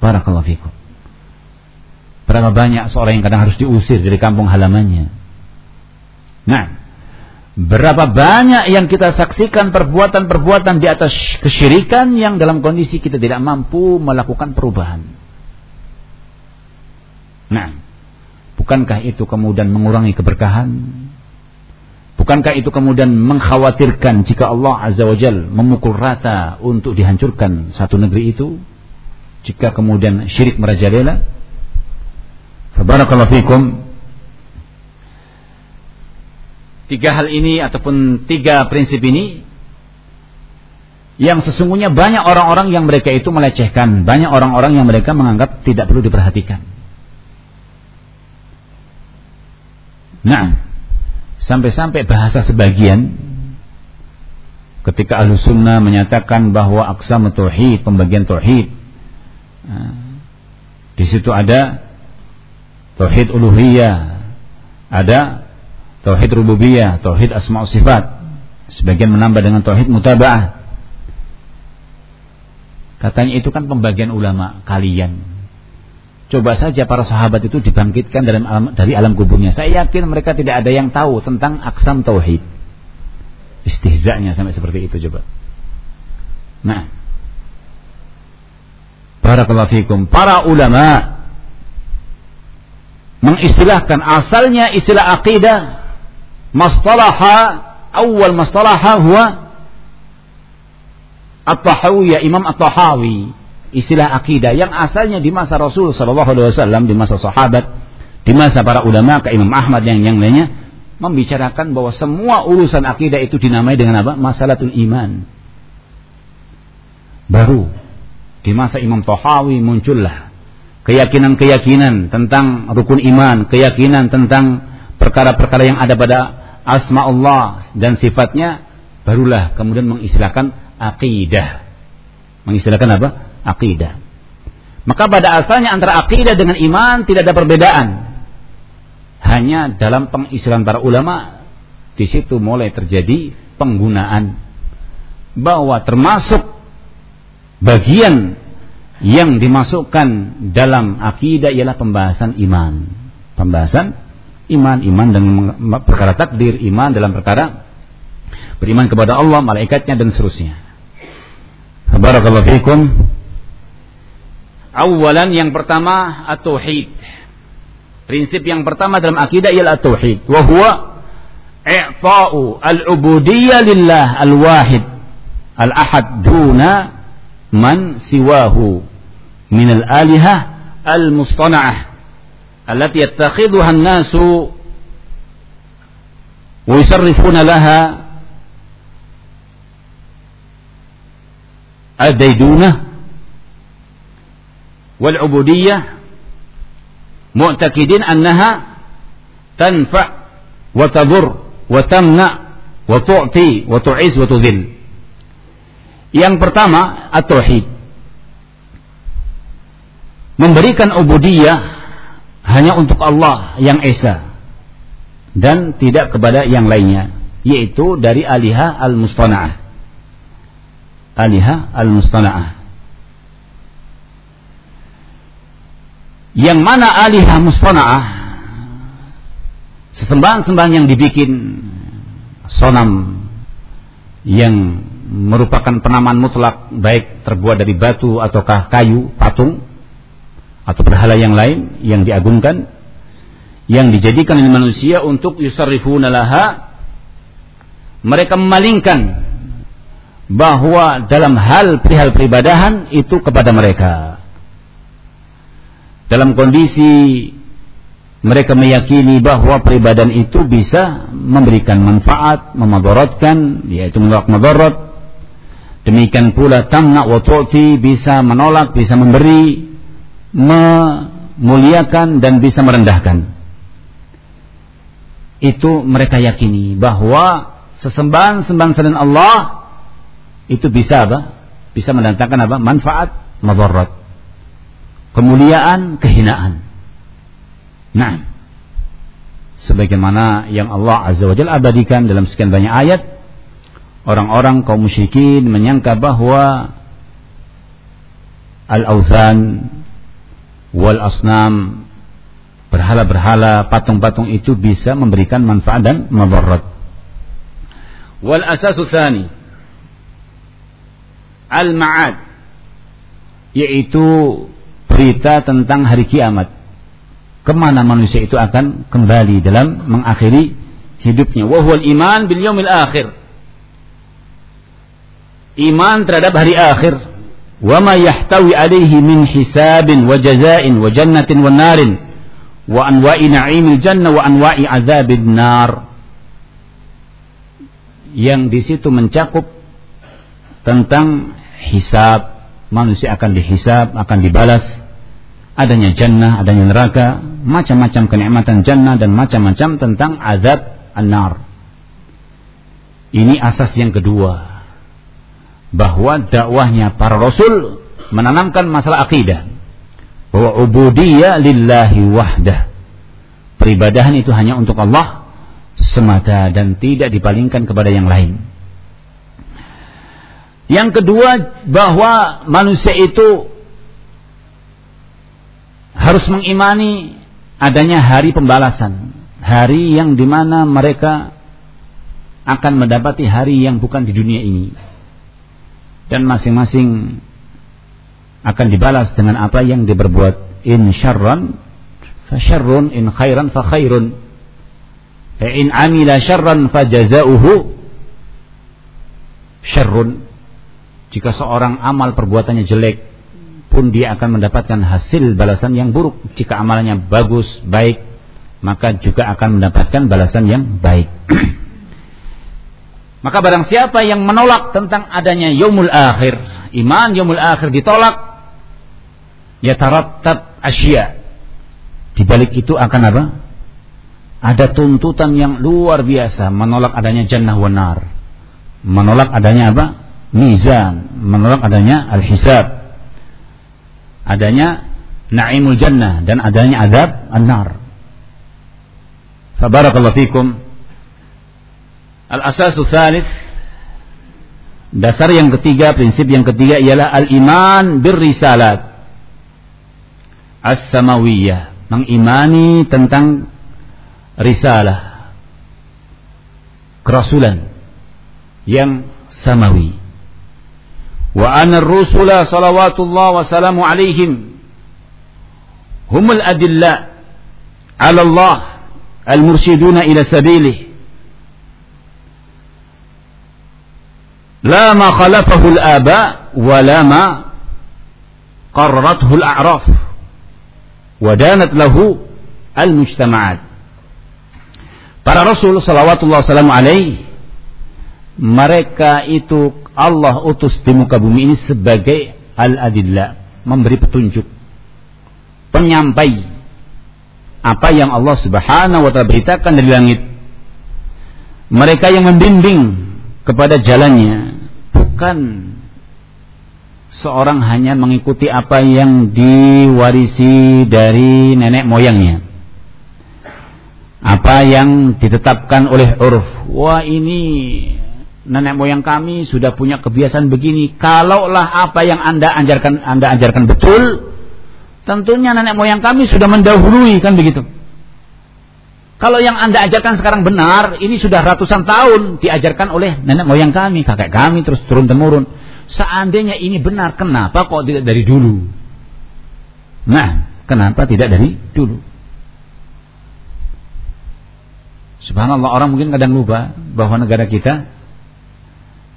Barakallahu fikum. Berapa banyak seorang yang kadang harus diusir dari kampung halamannya. Nah, Berapa banyak yang kita saksikan perbuatan-perbuatan di atas kesyirikan yang dalam kondisi kita tidak mampu melakukan perubahan. Nah, bukankah itu kemudian mengurangi keberkahan? Bukankah itu kemudian mengkhawatirkan jika Allah Azza wa Jal memukul rata untuk dihancurkan satu negeri itu? Jika kemudian syirik merajalela? Barakallahu fikum tiga hal ini ataupun tiga prinsip ini yang sesungguhnya banyak orang-orang yang mereka itu melecehkan, banyak orang-orang yang mereka menganggap tidak perlu diperhatikan. Nah, sampai-sampai bahasa sebagian ketika ahlu sunnah menyatakan bahwa aksam tauhid pembagian tauhid nah, di situ ada tauhid uluhiyah ada tauhid rububiyah tauhid asma sifat. Sebagian menambah dengan tauhid mutaba'ah. Katanya itu kan pembagian ulama kalian. Coba saja para sahabat itu dibangkitkan dari alam, dari alam kuburnya saya yakin mereka tidak ada yang tahu tentang aksam tauhid. Istihzanya sampai seperti itu coba. Nah, Barakallahu fikum. Para ulama mengistilahkan asalnya istilah aqidah mastalaha awal mastalaha huwa At-Tahawiyah Imam At-Tahawi istilah akidah yang asalnya di masa Rasul sallallahu alaihi wasallam di masa sahabat di masa para ulama ke Imam Ahmad yang yang lainnya membicarakan bahwa semua urusan akidah itu dinamai dengan apa? Masalatul iman. Baru di masa Imam Tahawi muncullah keyakinan-keyakinan tentang rukun iman, keyakinan tentang perkara-perkara yang ada pada asma Allah dan sifatnya barulah kemudian mengistilahkan akidah. Mengistilahkan apa? Akidah. Maka pada asalnya antara akidah dengan iman tidak ada perbedaan hanya dalam pengistilahan para ulama di situ mulai terjadi penggunaan bahwa termasuk bagian yang dimasukkan dalam akidah ialah pembahasan iman. Pembahasan iman, iman dan perkara takdir, iman dalam perkara beriman kepada Allah, malaikatnya dan seterusnya. Barakallahu fiikum. Awalan yang pertama at-tauhid. Prinsip yang pertama dalam akidah ialah tauhid. Wa huwa i'ta'u al-ubudiyyah lillah al-wahid al-ahad duna man siwahu min al-alihah al-mustana'ah التي يتخذها الناس ويصرفون لها yusarrifuna والعبودية ad-daydunah wal 'ubudiyyah mu'takidin وتعطي وتعز وتذل. Yang pertama at-tauhid. Memberikan ubudiyah hanya untuk Allah yang esa dan tidak kepada yang lainnya yaitu dari alihah al-mustana'ah. Alihah al-mustana'ah. yang mana alihah mustana'ah sesembahan-sembahan yang dibikin sonam yang merupakan penamaan mutlak baik terbuat dari batu ataukah kayu patung atau berhala yang lain yang diagungkan yang dijadikan oleh manusia untuk yusarrifuna laha mereka memalingkan bahwa dalam hal perihal peribadahan itu kepada mereka dalam kondisi mereka meyakini bahwa peribadahan itu bisa memberikan manfaat, memadaratkan, yaitu menolak madarat. Demikian pula tamna wa bisa menolak, bisa memberi, memuliakan dan bisa merendahkan. Itu mereka yakini bahwa sesembahan-sembahan selain Allah itu bisa apa? Bisa mendatangkan apa? Manfaat, madarat kemuliaan, kehinaan. Nah, sebagaimana yang Allah Azza wa Jalla abadikan dalam sekian banyak ayat, orang-orang kaum musyrikin menyangka bahwa al-authan wal asnam berhala-berhala, patung-patung itu bisa memberikan manfaat dan mabarat. Wal asasu tsani al-ma'ad yaitu berita tentang hari kiamat. Ke mana manusia itu akan kembali dalam mengakhiri hidupnya. Wahwal iman bil yaumil akhir. Iman terhadap hari akhir. Wa jazain wa jannatin wa narin. Wa anwa'i na'imil jannah wa anwa'i azabin nar. Yang di situ mencakup tentang hisab, manusia akan dihisab, akan dibalas adanya jannah, adanya neraka, macam-macam kenikmatan jannah dan macam-macam tentang azab an-nar. Ini asas yang kedua. Bahwa dakwahnya para rasul menanamkan masalah akidah bahwa ubudiyah lillahi wahdah. Peribadahan itu hanya untuk Allah semata dan tidak dipalingkan kepada yang lain. Yang kedua bahwa manusia itu harus mengimani adanya hari pembalasan, hari yang di mana mereka akan mendapati hari yang bukan di dunia ini, dan masing-masing akan dibalas dengan apa yang diperbuat. In syarran fa syarrun, in khairan fa khairun. In amila syarran fa jazauhu syarrun. Jika seorang amal perbuatannya jelek, pun dia akan mendapatkan hasil balasan yang buruk. Jika amalannya bagus, baik, maka juga akan mendapatkan balasan yang baik. maka barang siapa yang menolak tentang adanya yaumul akhir, iman yaumul akhir ditolak, ya tarattab asya. Di balik itu akan apa? Ada tuntutan yang luar biasa menolak adanya jannah wanar. Menolak adanya apa? Mizan, menolak adanya al-hisab adanya na'imul jannah dan adanya adab an-nar. Fabarakallahu fikum. Al-asasu thalith Dasar yang ketiga, prinsip yang ketiga ialah al-iman birrisalat. As-samawiyah, mengimani tentang risalah kerasulan yang samawi. Wa anna rusula salawatullah wa salamu alaihim humul adilla ala Allah al-mursyiduna ila sabilih la ma khalafahu al-aba wa la ma qarrathu al-a'raf wa danat lahu al-mujtama'at para rasul salawatullah salamu alaihi mereka itu Allah utus di muka bumi ini sebagai al-adillah, memberi petunjuk, penyampai apa yang Allah Subhanahu wa taala beritakan dari langit. Mereka yang membimbing kepada jalannya, bukan seorang hanya mengikuti apa yang diwarisi dari nenek moyangnya. Apa yang ditetapkan oleh uruf. Wah ini nenek moyang kami sudah punya kebiasaan begini. Kalaulah apa yang Anda ajarkan Anda ajarkan betul, tentunya nenek moyang kami sudah mendahului kan begitu. Kalau yang Anda ajarkan sekarang benar, ini sudah ratusan tahun diajarkan oleh nenek moyang kami, kakek kami terus turun temurun. Seandainya ini benar, kenapa kok tidak dari dulu? Nah, kenapa tidak dari dulu? Subhanallah orang mungkin kadang lupa bahwa negara kita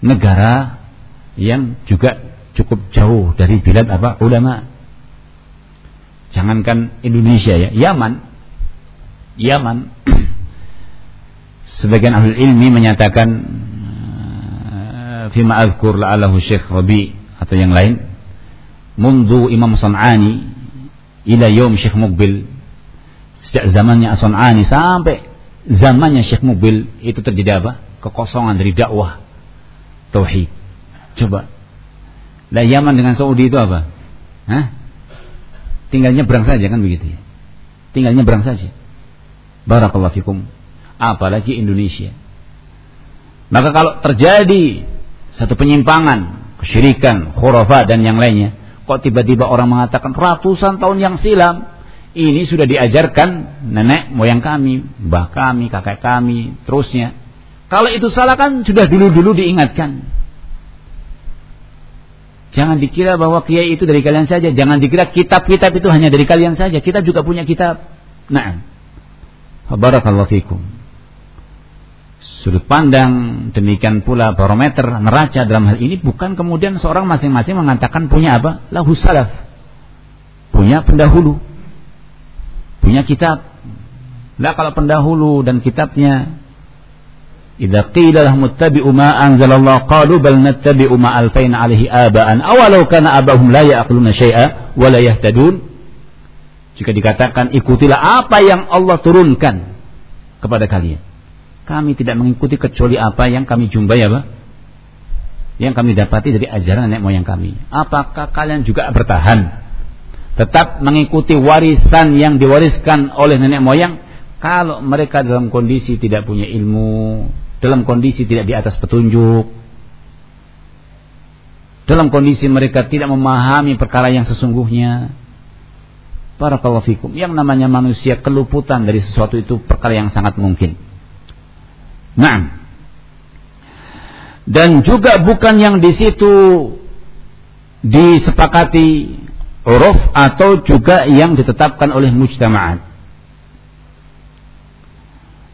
negara yang juga cukup jauh dari bilad apa ulama. Jangankan Indonesia ya, Yaman. Yaman. Sebagian ahli ilmi menyatakan fima azkur la'allahu Syekh Rabi atau yang lain mundu Imam San'ani ila yom Syekh Mukbil sejak zamannya San'ani sampai zamannya Syekh Mukbil itu terjadi apa? kekosongan dari dakwah tauhid. Coba. Lah Yaman dengan Saudi itu apa? Hah? Tinggalnya berang saja kan begitu ya. Tinggalnya berang saja. Barakallahu fikum. Apalagi Indonesia. Maka kalau terjadi satu penyimpangan, kesyirikan, khurafat dan yang lainnya, kok tiba-tiba orang mengatakan ratusan tahun yang silam ini sudah diajarkan nenek moyang kami, mbah kami, kakek kami, terusnya. Kalau itu salah kan sudah dulu-dulu diingatkan. Jangan dikira bahwa kiai itu dari kalian saja. Jangan dikira kitab-kitab itu hanya dari kalian saja. Kita juga punya kitab. Nah. Barakallahu fikum. Sudut pandang demikian pula barometer neraca dalam hal ini bukan kemudian seorang masing-masing mengatakan punya apa? Lahu salaf. Punya pendahulu. Punya kitab. Lah kalau pendahulu dan kitabnya Idza qila lahum ittabi'u ma anzalallah qalu bal nattabi'u ma alfaina alaihi aba'an awalau kana abahum la ya'qiluna syai'a wa la yahtadun jika dikatakan ikutilah apa yang Allah turunkan kepada kalian kami tidak mengikuti kecuali apa yang kami jumpai apa yang kami dapati dari ajaran nenek moyang kami. Apakah kalian juga bertahan tetap mengikuti warisan yang diwariskan oleh nenek moyang kalau mereka dalam kondisi tidak punya ilmu, dalam kondisi tidak di atas petunjuk, dalam kondisi mereka tidak memahami perkara yang sesungguhnya. Para fikum. Yang namanya manusia keluputan dari sesuatu itu perkara yang sangat mungkin. Nah, dan juga bukan yang di situ disepakati uruf atau juga yang ditetapkan oleh mujtama'at.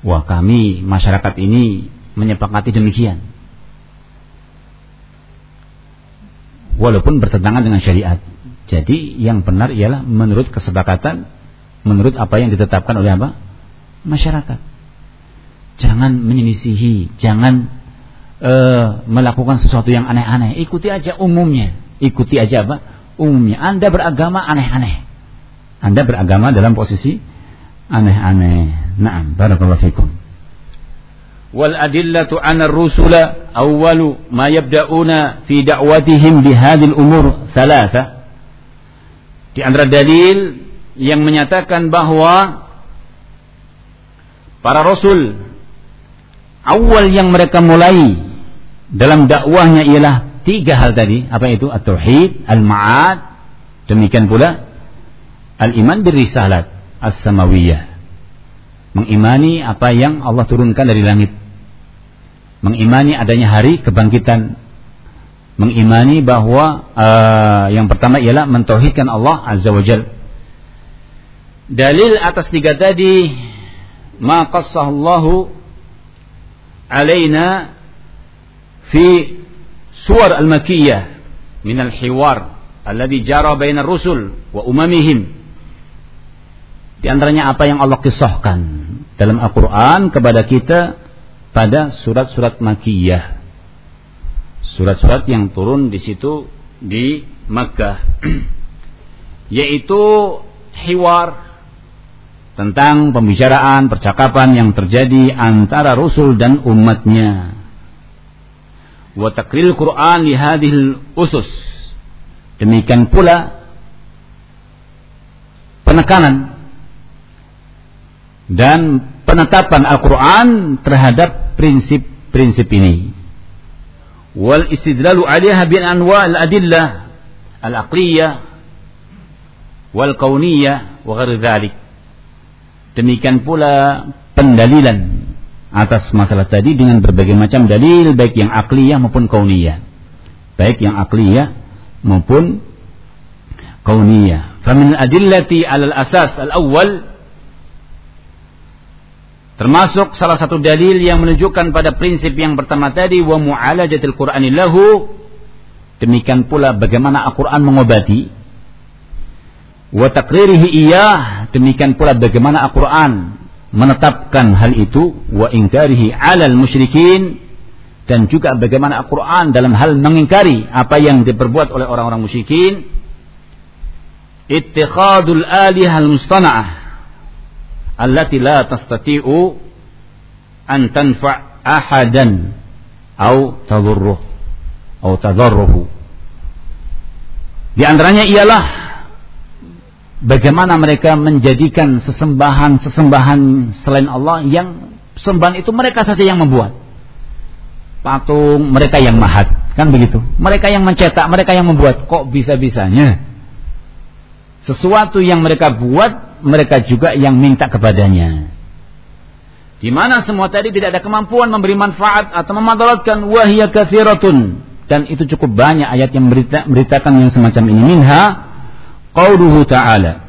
Wah kami masyarakat ini menyepakati demikian. Walaupun bertentangan dengan syariat. Jadi yang benar ialah menurut kesepakatan, menurut apa yang ditetapkan oleh apa? Masyarakat. Jangan menyelisihi, jangan uh, melakukan sesuatu yang aneh-aneh. Ikuti aja umumnya. Ikuti aja apa? Umumnya. Anda beragama aneh-aneh. Anda beragama dalam posisi aneh-aneh. Naam, barakallahu fikum. Wal adillatu 'ala ar-rusula awwalu ma yabda'una fi da'watihim bi al-umur thalatha. Di antara dalil yang menyatakan bahwa para rasul awal yang mereka mulai dalam dakwahnya ialah tiga hal tadi. Apa itu? At-tauhid al-ma'ad demikian pula al-iman bir-risalat as-samawiyah. Mengimani apa yang Allah turunkan dari langit. Mengimani adanya hari kebangkitan mengimani bahwa uh, yang pertama ialah mentauhidkan Allah azza wajal. Dalil atas tiga tadi ma qassahallahu alaina fi suwar al-makiyyah min al-hiwar alladhi jara bainar rusul wa umamihim. Di antaranya apa yang Allah kisahkan dalam Al-Qur'an kepada kita pada surat-surat Makiyah Surat-surat yang turun di situ di Makkah. Yaitu hiwar tentang pembicaraan, percakapan yang terjadi antara Rasul dan umatnya wa takril Quran li hadhil usus. Demikian pula penekanan dan penetapan Al-Quran terhadap prinsip-prinsip ini. Wal istidlalu alaiha bin anwa al-adillah al-aqliyah wal kauniyah wa ghairi Demikian pula pendalilan atas masalah tadi dengan berbagai macam dalil baik yang akliyah maupun kauniyah. Baik yang akliyah maupun kauniyah. Famin adillati alal asas al-awwal termasuk salah satu dalil yang menunjukkan pada prinsip yang pertama tadi wa mu'alajatil Qur'ani lahu. Demikian pula bagaimana Al-Qur'an mengobati. Wa takririhi iyah demikian pula bagaimana Al-Qur'an menetapkan hal itu. Wa ingkarihi alal musyrikin. Dan juga bagaimana Al-Quran dalam hal mengingkari apa yang diperbuat oleh orang-orang musyrikin. Ittikhadul alihal mustana'ah allati la tastati'u an tanfa' ahadan au tadurruh au tadarruhu di antaranya ialah bagaimana mereka menjadikan sesembahan-sesembahan selain Allah yang sembahan itu mereka saja yang membuat. Patung mereka yang mahat, kan begitu. Mereka yang mencetak, mereka yang membuat. Kok bisa-bisanya? Sesuatu yang mereka buat, mereka juga yang minta kepadanya. Di mana semua tadi tidak ada kemampuan memberi manfaat atau memadalatkan wahya kathiratun. Dan itu cukup banyak ayat yang berita, beritakan yang semacam ini. Minha qauluhu ta'ala.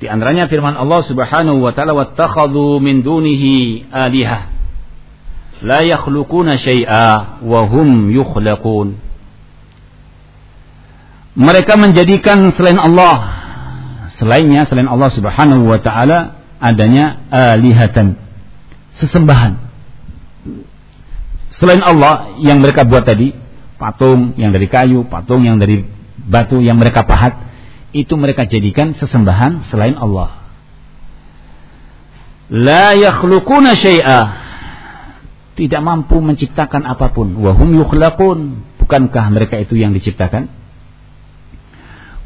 Di antaranya firman Allah Subhanahu wa taala wattakhadhu min dunihi alihah. La yakhluquna syai'a wa hum yukhlaqun. Mereka menjadikan selain Allah selainnya selain Allah Subhanahu wa taala adanya alihatan sesembahan selain Allah yang mereka buat tadi patung yang dari kayu patung yang dari batu yang mereka pahat itu mereka jadikan sesembahan selain Allah. La yakhluquna syai'a. Tidak mampu menciptakan apa pun. Wahum yukhlaqun. bukankah mereka itu yang diciptakan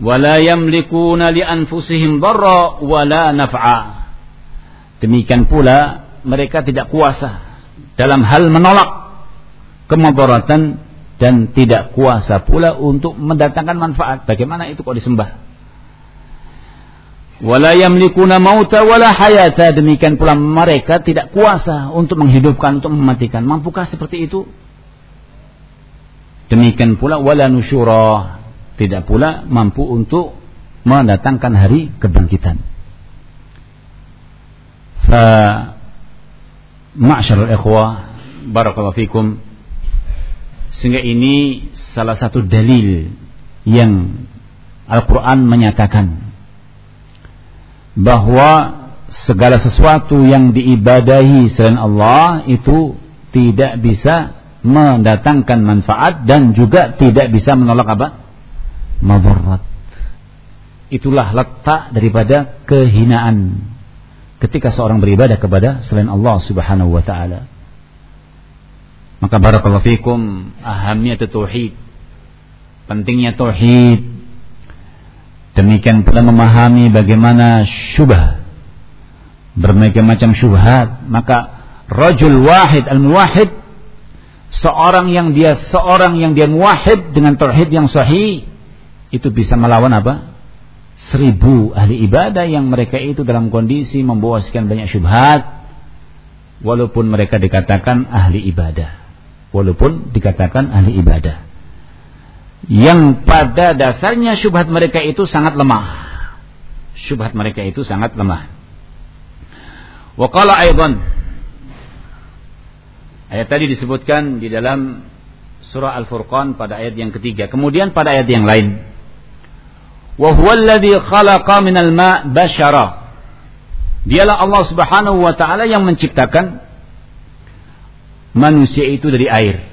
wala yamlikuna li anfusihim dharra wala naf'a. Demikian pula mereka tidak kuasa dalam hal menolak kemadaratan dan tidak kuasa pula untuk mendatangkan manfaat. Bagaimana itu kok disembah? Wala yamlikuna mauta wala hayata. Demikian pula mereka tidak kuasa untuk menghidupkan untuk mematikan. Mampukah seperti itu? Demikian pula wala nusyura tidak pula mampu untuk mendatangkan hari kebangkitan fa ma'syarul ikhwah barakallahu fikum sehingga ini salah satu dalil yang Al-Quran menyatakan bahwa segala sesuatu yang diibadahi selain Allah itu tidak bisa mendatangkan manfaat dan juga tidak bisa menolak apa? Madarat. Itulah letak daripada kehinaan ketika seorang beribadah kepada selain Allah Subhanahu wa taala. Maka barakallahu fikum ahamnya tauhid. Pentingnya tauhid Demikian pula memahami bagaimana syubah berbagai macam syubhat, maka rajul wahid al-muwahhid seorang yang dia seorang yang dia muwahhid dengan tauhid yang sahih itu bisa melawan apa? Seribu ahli ibadah yang mereka itu dalam kondisi membawa sekian banyak syubhat walaupun mereka dikatakan ahli ibadah. Walaupun dikatakan ahli ibadah yang pada dasarnya syubhat mereka itu sangat lemah. Syubhat mereka itu sangat lemah. Wa qala aidan Ayat tadi disebutkan di dalam surah Al-Furqan pada ayat yang ketiga. Kemudian pada ayat yang lain. Wa huwa alladhi khalaqa minal ma' bashara. Dialah Allah Subhanahu wa taala yang menciptakan manusia itu dari air.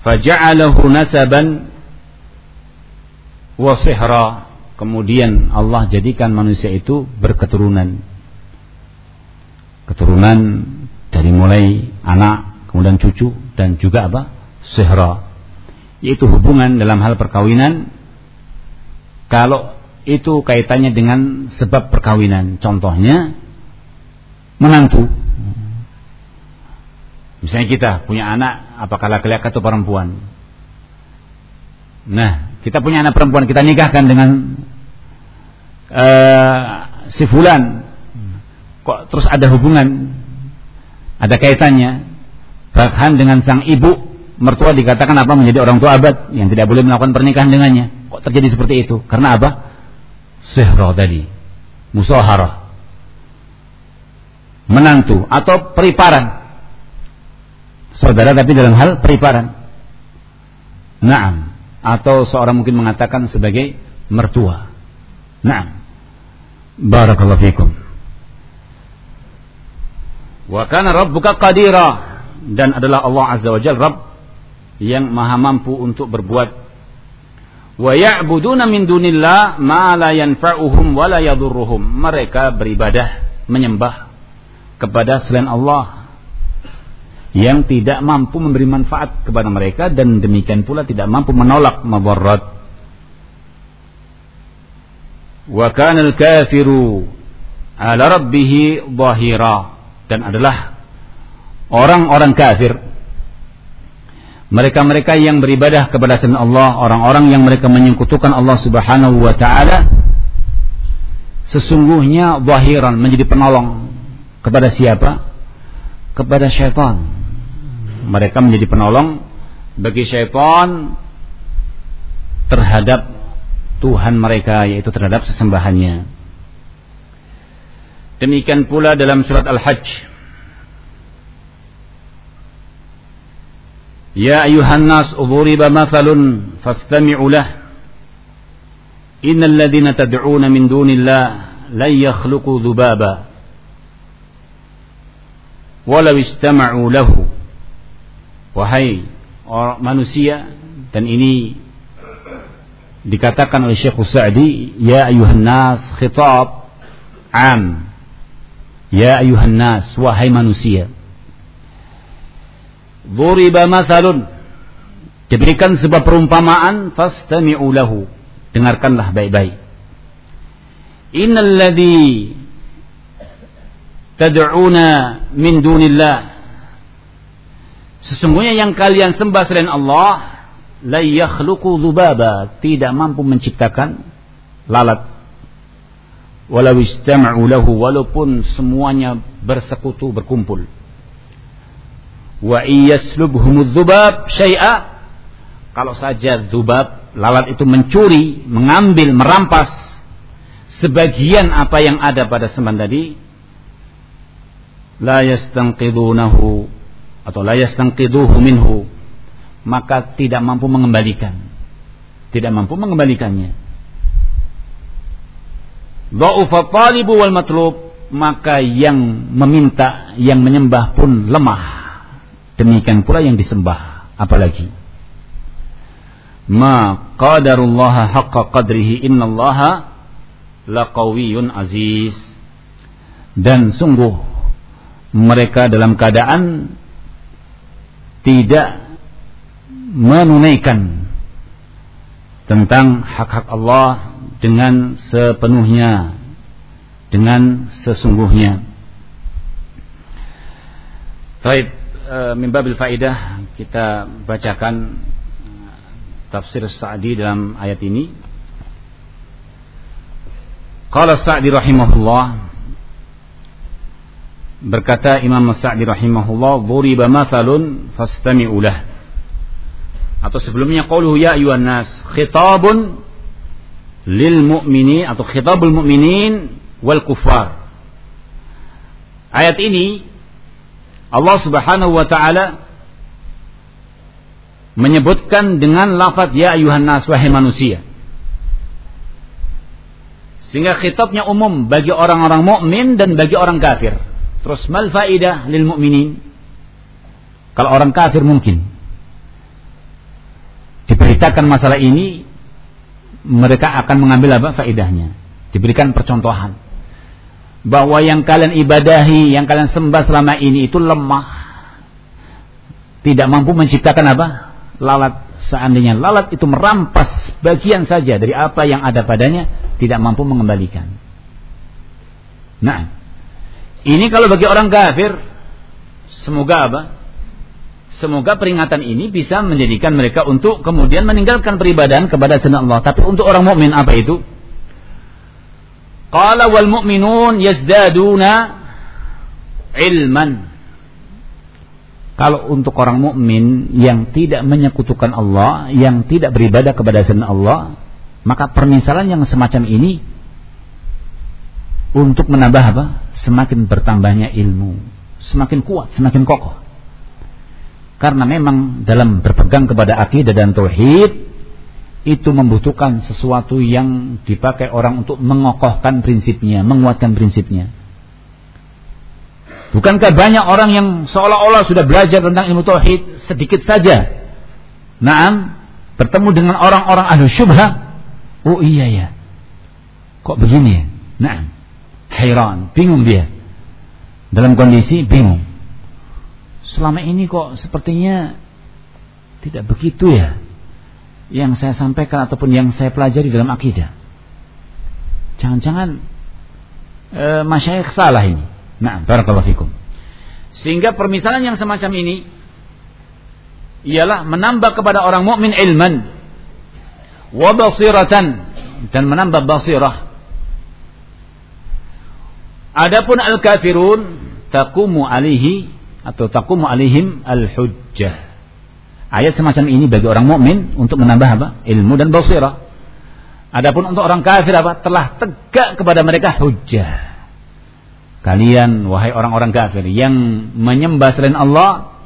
Faja'alahu nasaban wa sihra. Kemudian Allah jadikan manusia itu berketurunan. Keturunan dari mulai anak kemudian cucu dan juga apa? Sihra yaitu hubungan dalam hal perkawinan kalau itu kaitannya dengan sebab perkawinan contohnya menantu Misalnya kita punya anak, apakah laki-laki atau perempuan? Nah, kita punya anak perempuan, kita nikahkan dengan uh, si fulan. Kok terus ada hubungan, ada kaitannya. Bahkan dengan sang ibu, mertua dikatakan apa menjadi orang tua abad yang tidak boleh melakukan pernikahan dengannya. Kok terjadi seperti itu? Karena apa? Sihra tadi, musaharah, menantu atau periparan saudara tapi dalam hal periparan. Naam. Atau seorang mungkin mengatakan sebagai mertua. Naam. Barakallahu fikum. Wa kana rabbuka qadira dan adalah Allah Azza wa Jalla Rabb yang maha mampu untuk berbuat. Wa ya'buduna min dunillah ma la yanfa'uhum wa la mereka beribadah menyembah kepada selain Allah yang tidak mampu memberi manfaat kepada mereka dan demikian pula tidak mampu menolak mabarrat. Wa kana al-kafiru ala rabbih dhahira dan adalah orang-orang kafir mereka-mereka yang beribadah kepada selain Allah, orang-orang yang mereka menyekutukan Allah Subhanahu wa taala sesungguhnya zahiran menjadi penolong kepada siapa? Kepada syaitan mereka menjadi penolong bagi syaitan terhadap Tuhan mereka yaitu terhadap sesembahannya. Demikian pula dalam surat Al-Hajj. Ya ayuhan nas udhuriba mathalun fastami'u lah. Innal ladhina tad'una min dunillah lan yakhluqu dhubaba. Walau istama'u lahu wahai orang manusia dan ini dikatakan oleh Syekh Sa'di ya ayuhan nas khitab am ya ayuhan nas wahai manusia Duriba masalun. Diberikan sebuah perumpamaan fastami'u lahu. Dengarkanlah baik-baik. Innal tad'una min dunillah. Sesungguhnya yang kalian sembah selain Allah la tidak mampu menciptakan lalat. Walau istama'u lahu walaupun semuanya bersekutu berkumpul Wa iyaslubhumudz dzubab syai'a. Kalau saja dzubab lalat itu mencuri, mengambil, merampas sebagian apa yang ada pada semen tadi la yastanqidunahu atau la yastanqiduhu minhu maka tidak mampu mengembalikan. Tidak mampu mengembalikannya. Dha'ufa talibu wal matlub maka yang meminta yang menyembah pun lemah Demikian pula yang disembah. Apalagi. Ma qadarullah haqqa qadrihi innallaha laqawiyyun aziz. Dan sungguh mereka dalam keadaan tidak menunaikan tentang hak-hak Allah dengan sepenuhnya dengan sesungguhnya. Baik, Eh, mimbabil faidah kita bacakan eh, tafsir Sa'di dalam ayat ini. Qala Sa'di rahimahullah berkata Imam Sa'di rahimahullah duriba mathalun fastami'u lah atau sebelumnya qauluhu ya ayuhan nas khitabun lil mu'mini atau khitabul mu'minin wal kufar ayat ini Allah Subhanahu wa taala menyebutkan dengan lafaz ya ayuhan nas wahai manusia. Sehingga khitabnya umum bagi orang-orang mukmin dan bagi orang kafir. Terus mal faidah lil mukminin? Kalau orang kafir mungkin diberitakan masalah ini mereka akan mengambil apa faidahnya. Diberikan percontohan bahwa yang kalian ibadahi, yang kalian sembah selama ini itu lemah. Tidak mampu menciptakan apa? Lalat. Seandainya lalat itu merampas bagian saja dari apa yang ada padanya, tidak mampu mengembalikan. Nah, ini kalau bagi orang kafir, semoga apa? Semoga peringatan ini bisa menjadikan mereka untuk kemudian meninggalkan peribadahan kepada selain Allah. Tapi untuk orang mukmin apa itu? Qala wal mu'minun yazdaduna ilman. Kalau untuk orang mukmin yang tidak menyekutukan Allah, yang tidak beribadah kepada selain Allah, maka permisalan yang semacam ini untuk menambah apa? Semakin bertambahnya ilmu, semakin kuat, semakin kokoh. Karena memang dalam berpegang kepada akidah dan tauhid itu membutuhkan sesuatu yang dipakai orang untuk mengokohkan prinsipnya, menguatkan prinsipnya. Bukankah banyak orang yang seolah-olah sudah belajar tentang ilmu tauhid sedikit saja? Naam, bertemu dengan orang-orang ahli syubha. Oh iya ya. Kok begini ya? Naam. Hairan, bingung dia. Dalam kondisi bingung. Selama ini kok sepertinya tidak begitu ya yang saya sampaikan ataupun yang saya pelajari dalam akidah. Jangan-jangan e, masyayikh salah ini. Nah, barakallahu fikum. Sehingga permisalan yang semacam ini ialah menambah kepada orang mukmin ilman wa basiratan dan menambah basirah. Adapun al-kafirun taqumu alihi atau taqumu alihim al-hujjah Ayat semacam ini bagi orang mukmin untuk menambah apa? Ilmu dan basirah. Adapun untuk orang kafir apa? Telah tegak kepada mereka hujah. Kalian wahai orang-orang kafir yang menyembah selain Allah,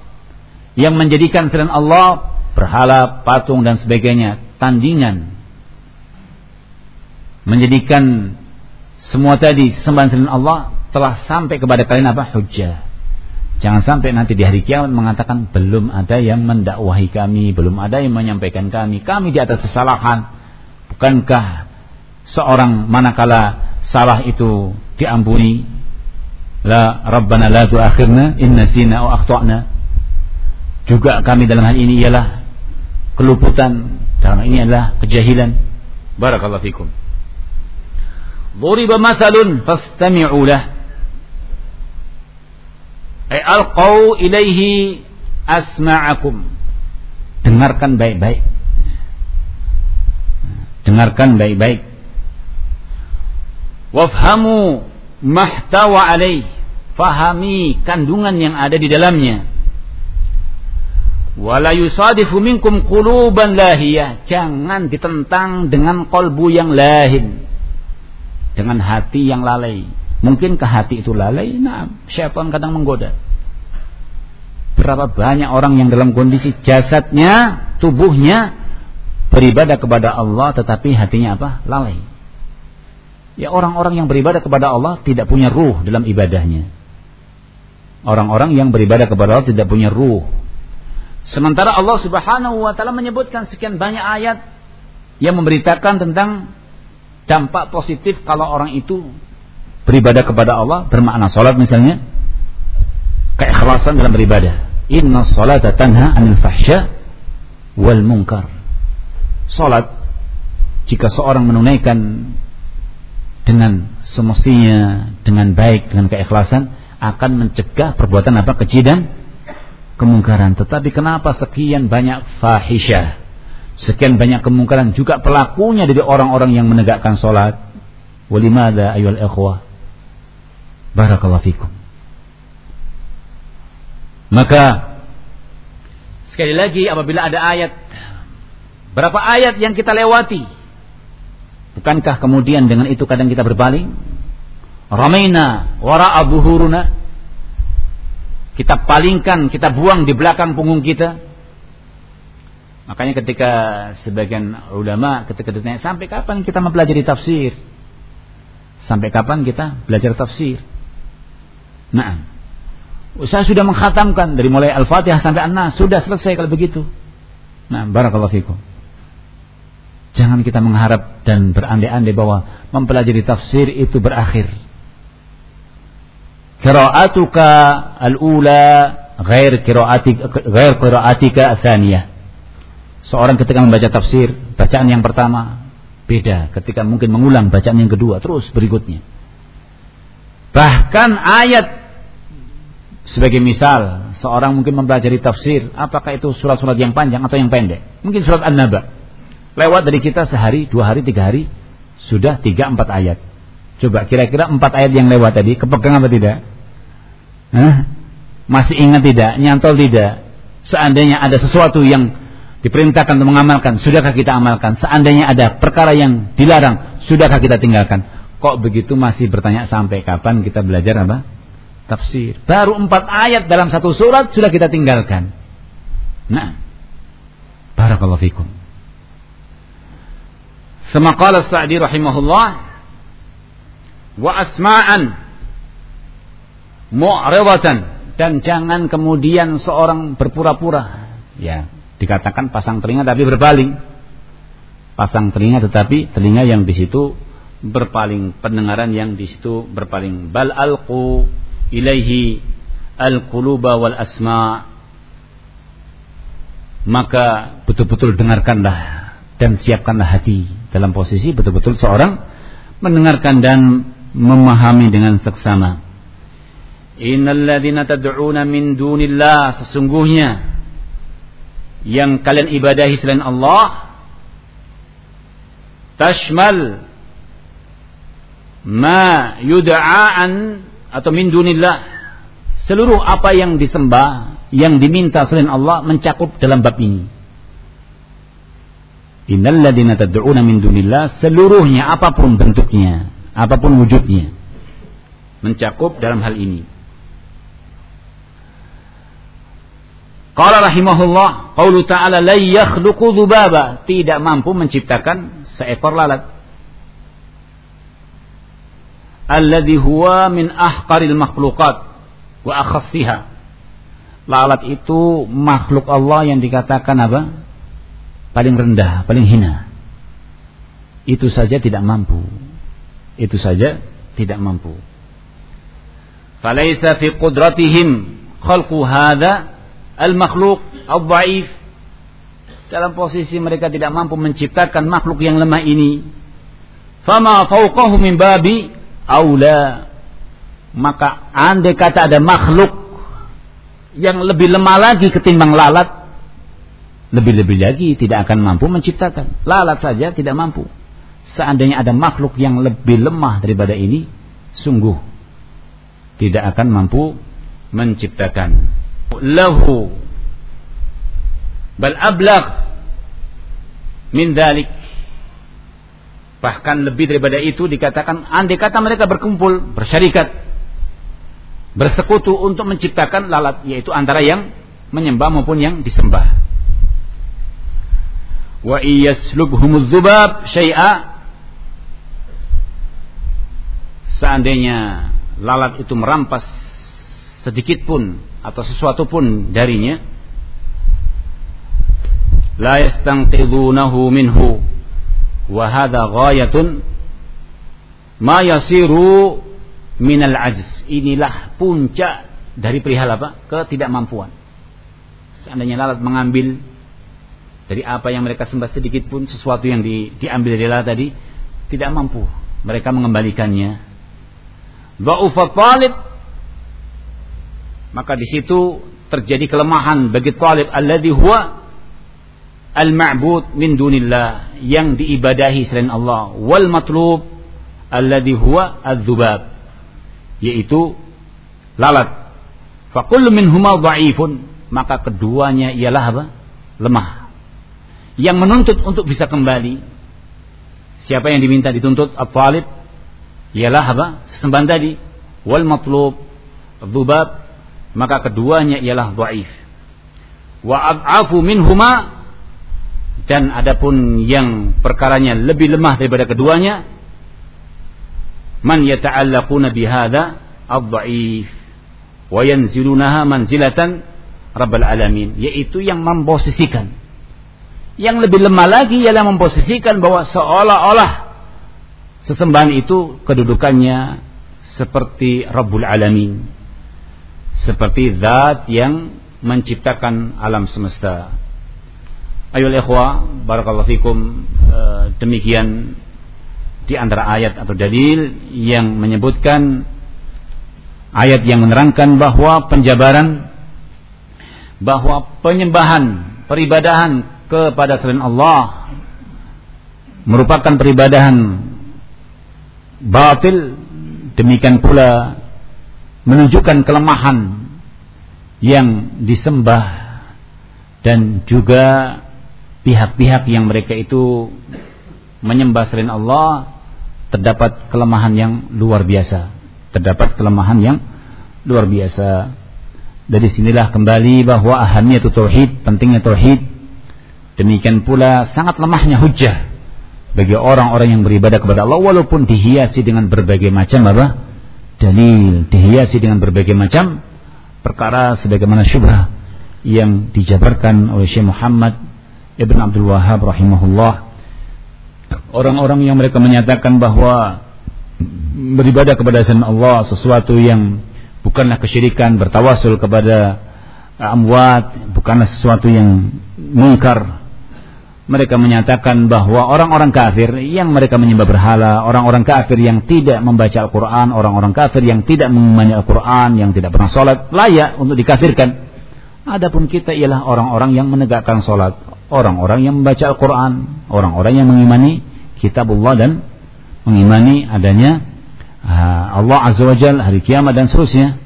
yang menjadikan selain Allah berhala, patung dan sebagainya tandingan. Menjadikan semua tadi sembahan selain Allah telah sampai kepada kalian apa? Hujah. Jangan sampai nanti di hari kiamat mengatakan belum ada yang mendakwahi kami, belum ada yang menyampaikan kami, kami di atas kesalahan. Bukankah seorang manakala salah itu diampuni? La Rabbana la tu'akhirna in nasina aw akhtana. juga kami dalam hal ini ialah keluputan dalam hal ini adalah kejahilan barakallahu fikum Duriba masalun fastami'u lah ay alqau ilaihi asma'akum. Dengarkan baik-baik. Dengarkan baik-baik. Wafhamu mahtawa alaih. Fahami kandungan yang ada di dalamnya. Wala yusadifu minkum quluban lahiyah. Jangan ditentang dengan kolbu yang lahin dengan hati yang lalai Mungkin ke hati itu lalai, nah syaitan kadang menggoda. Berapa banyak orang yang dalam kondisi jasadnya, tubuhnya beribadah kepada Allah tetapi hatinya apa? Lalai. Ya orang-orang yang beribadah kepada Allah tidak punya ruh dalam ibadahnya. Orang-orang yang beribadah kepada Allah tidak punya ruh. Sementara Allah Subhanahu wa taala menyebutkan sekian banyak ayat yang memberitakan tentang dampak positif kalau orang itu beribadah kepada Allah bermakna salat misalnya keikhlasan dalam beribadah. Inna salata tanha anil fahsya wal munkar. Salat jika seorang menunaikan dengan semestinya dengan baik dengan keikhlasan akan mencegah perbuatan apa keji dan kemungkaran. Tetapi kenapa sekian banyak fahisyah sekian banyak kemungkaran juga pelakunya dari orang-orang yang menegakkan salat? Walimada ayol ikhwah Barakallahu fikum. Maka sekali lagi apabila ada ayat berapa ayat yang kita lewati bukankah kemudian dengan itu kadang kita berpaling ramaina wara abuhuruna kita palingkan, kita buang di belakang punggung kita. Makanya ketika sebagian ulama ketika ditanya sampai kapan kita mempelajari tafsir? Sampai kapan kita belajar tafsir? Nah, saya sudah menghatamkan dari mulai Al-Fatihah sampai An-Nas, sudah selesai kalau begitu. Nah, barakallahu fikum. Jangan kita mengharap dan berandai-andai bahwa mempelajari tafsir itu berakhir. Qira'atuka al-ula ghair qira'atika ghair qira'atika tsaniyah. Seorang ketika membaca tafsir, bacaan yang pertama beda ketika mungkin mengulang bacaan yang kedua terus berikutnya. Bahkan ayat sebagai misal, seorang mungkin mempelajari tafsir, apakah itu surat-surat yang panjang atau yang pendek? Mungkin surat An-Naba. Lewat dari kita sehari, dua hari, tiga hari, sudah tiga, empat ayat. Coba kira-kira empat ayat yang lewat tadi, kepegang apa tidak? Hah? Masih ingat tidak? Nyantol tidak? Seandainya ada sesuatu yang diperintahkan untuk mengamalkan, sudahkah kita amalkan? Seandainya ada perkara yang dilarang, sudahkah kita tinggalkan? Kok begitu masih bertanya sampai kapan kita belajar apa? Tafsir. Baru empat ayat dalam satu surat sudah kita tinggalkan. Nah, barakallahu fikum. Sama qala Sa'di rahimahullah wa asma'an mu'ridatan dan jangan kemudian seorang berpura-pura ya dikatakan pasang telinga tapi berpaling pasang telinga tetapi telinga yang di situ berpaling pendengaran yang di situ berpaling bal alqu ilaihi al-quluba wal asma maka betul-betul dengarkanlah dan siapkanlah hati dalam posisi betul-betul seorang mendengarkan dan memahami dengan seksama. Innalladzina tad'una min dunillah sesungguhnya yang kalian ibadahi selain Allah tashmal ma yud'aan atau min dunillah seluruh apa yang disembah yang diminta selain Allah mencakup dalam bab ini. Innalladzina tad'una min dunillah seluruhnya apa pun bentuknya apa pun wujudnya mencakup dalam hal ini. Qala rahimahullah qaulu ta'ala la yakhluqu dzubaba. Tidak mampu menciptakan seekor lalat alladhi huwa min ahqaril makhluqat wa akhassiha. Lalat itu makhluk Allah yang dikatakan apa? Paling rendah, paling hina. Itu saja tidak mampu. Itu saja tidak mampu. Falaisa fi qudratihim khalqu hadha al-makhluq al-dhaif dalam posisi mereka tidak mampu menciptakan makhluk yang lemah ini fama fauqahu min babi aula maka andai kata ada makhluk yang lebih lemah lagi ketimbang lalat lebih-lebih lagi tidak akan mampu menciptakan. Lalat saja tidak mampu. Seandainya ada makhluk yang lebih lemah daripada ini sungguh tidak akan mampu menciptakan. Lahu bal ablaq min dalik bahkan lebih daripada itu dikatakan andai kata mereka berkumpul bersyarikat bersekutu untuk menciptakan lalat yaitu antara yang menyembah maupun yang disembah. Wa iyaslubhumudz dzubab syai'a. Seandainya lalat itu merampas sedikit pun atau sesuatu pun darinya la yastanqidhunahu minhu wa hadha ghayatun ma yasiru minal ajz. Inilah puncak dari perihal apa? Ketidakmampuan. Seandainya lalat mengambil dari apa yang mereka sembah sedikit pun sesuatu yang di, diambil dari lalat tadi tidak mampu mereka mengembalikannya. Dha'ufa talib maka di situ terjadi kelemahan bagi talib alladhi huwa al-ma'bud min dunillah yang diibadahi selain Allah. Wal matlub alladhi huwa adz-dzubab yaitu lalat. Fa kullu minhuma dha'ifun maka keduanya ialah apa? Lemah. Yang menuntut untuk bisa kembali siapa yang diminta dituntut? At-talib ialah apa? Sesembahan tadi. Wal matlub dzubab maka keduanya ialah dhaif. Wa ad'afu minhuma dan adapun yang perkaranya lebih lemah daripada keduanya man yata'allaquna bihadza ad-dhaif wa yanzilunaha manzilatan rabbal alamin yaitu yang memposisikan yang lebih lemah lagi ialah memposisikan bahwa seolah-olah Sesembahan itu kedudukannya seperti Rabbul Alamin. Seperti zat yang menciptakan alam semesta. Ayo ikhwah, barakallahu fikum. E, demikian di antara ayat atau dalil yang menyebutkan ayat yang menerangkan bahwa penjabaran bahwa penyembahan peribadahan kepada selain Allah merupakan peribadahan batil demikian pula menunjukkan kelemahan yang disembah dan juga pihak-pihak yang mereka itu menyembah selain Allah terdapat kelemahan yang luar biasa. Terdapat kelemahan yang luar biasa. Dari sinilah kembali bahwa ahamnya itu tauhid pentingnya tauhid. Demikian pula sangat lemahnya hujjah bagi orang-orang yang beribadah kepada Allah walaupun dihiasi dengan berbagai macam apa? dalil, dihiasi dengan berbagai macam perkara sebagaimana syubhah yang dijabarkan oleh Syekh Muhammad Ibn Abdul Wahab rahimahullah. Orang-orang yang mereka menyatakan bahwa beribadah kepada selain Allah sesuatu yang bukanlah kesyirikan bertawasul kepada amwat bukanlah sesuatu yang mungkar. Mereka menyatakan bahwa orang-orang kafir yang mereka menyembah berhala, orang-orang kafir yang tidak membaca Al-Quran, orang-orang kafir yang tidak mengimani Al-Quran, yang tidak pernah sholat, layak untuk dikafirkan. Adapun kita ialah orang-orang yang menegakkan sholat, orang-orang yang membaca Al-Quran, orang-orang yang mengimani kitabullah dan mengimani adanya ah, Allah Azza wa Jal, hari kiamat dan seterusnya.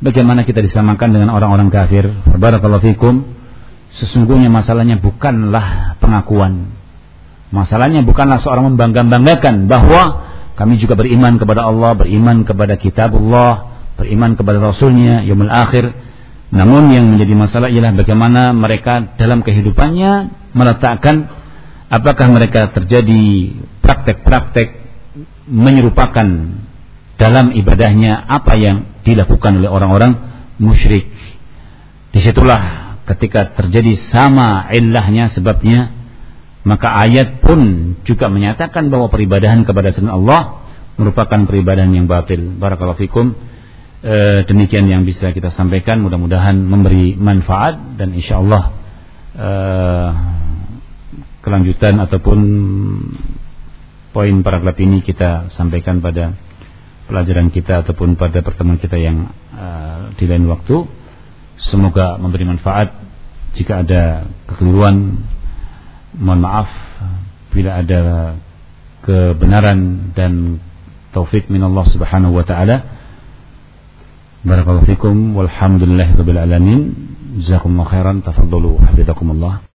Bagaimana kita disamakan dengan orang-orang kafir? Barakallahu fikum. Sesungguhnya masalahnya bukanlah pengakuan. Masalahnya bukanlah seorang membangga-banggakan bahwa kami juga beriman kepada Allah, beriman kepada kitab Allah, beriman kepada Rasulnya, Yomul Akhir. Namun yang menjadi masalah ialah bagaimana mereka dalam kehidupannya meletakkan apakah mereka terjadi praktek-praktek menyerupakan dalam ibadahnya apa yang dilakukan oleh orang-orang musyrik. Di situlah ketika terjadi sama illahnya sebabnya maka ayat pun juga menyatakan bahwa peribadahan kepada selain Allah merupakan peribadahan yang batil. Barakallahu fikum. E, demikian yang bisa kita sampaikan. Mudah-mudahan memberi manfaat dan insya Allah e, kelanjutan ataupun poin paragraf ini kita sampaikan pada pelajaran kita ataupun pada pertemuan kita yang e, di lain waktu. Semoga memberi manfaat. Jika ada kekeliruan mohon maaf. Bila ada kebenaran dan taufik min Allah Subhanahu wa taala Barakallahu fikum walhamdulillahirabbil alamin. Jazakumullahu khairan. Tafadhalu hafizakumullah.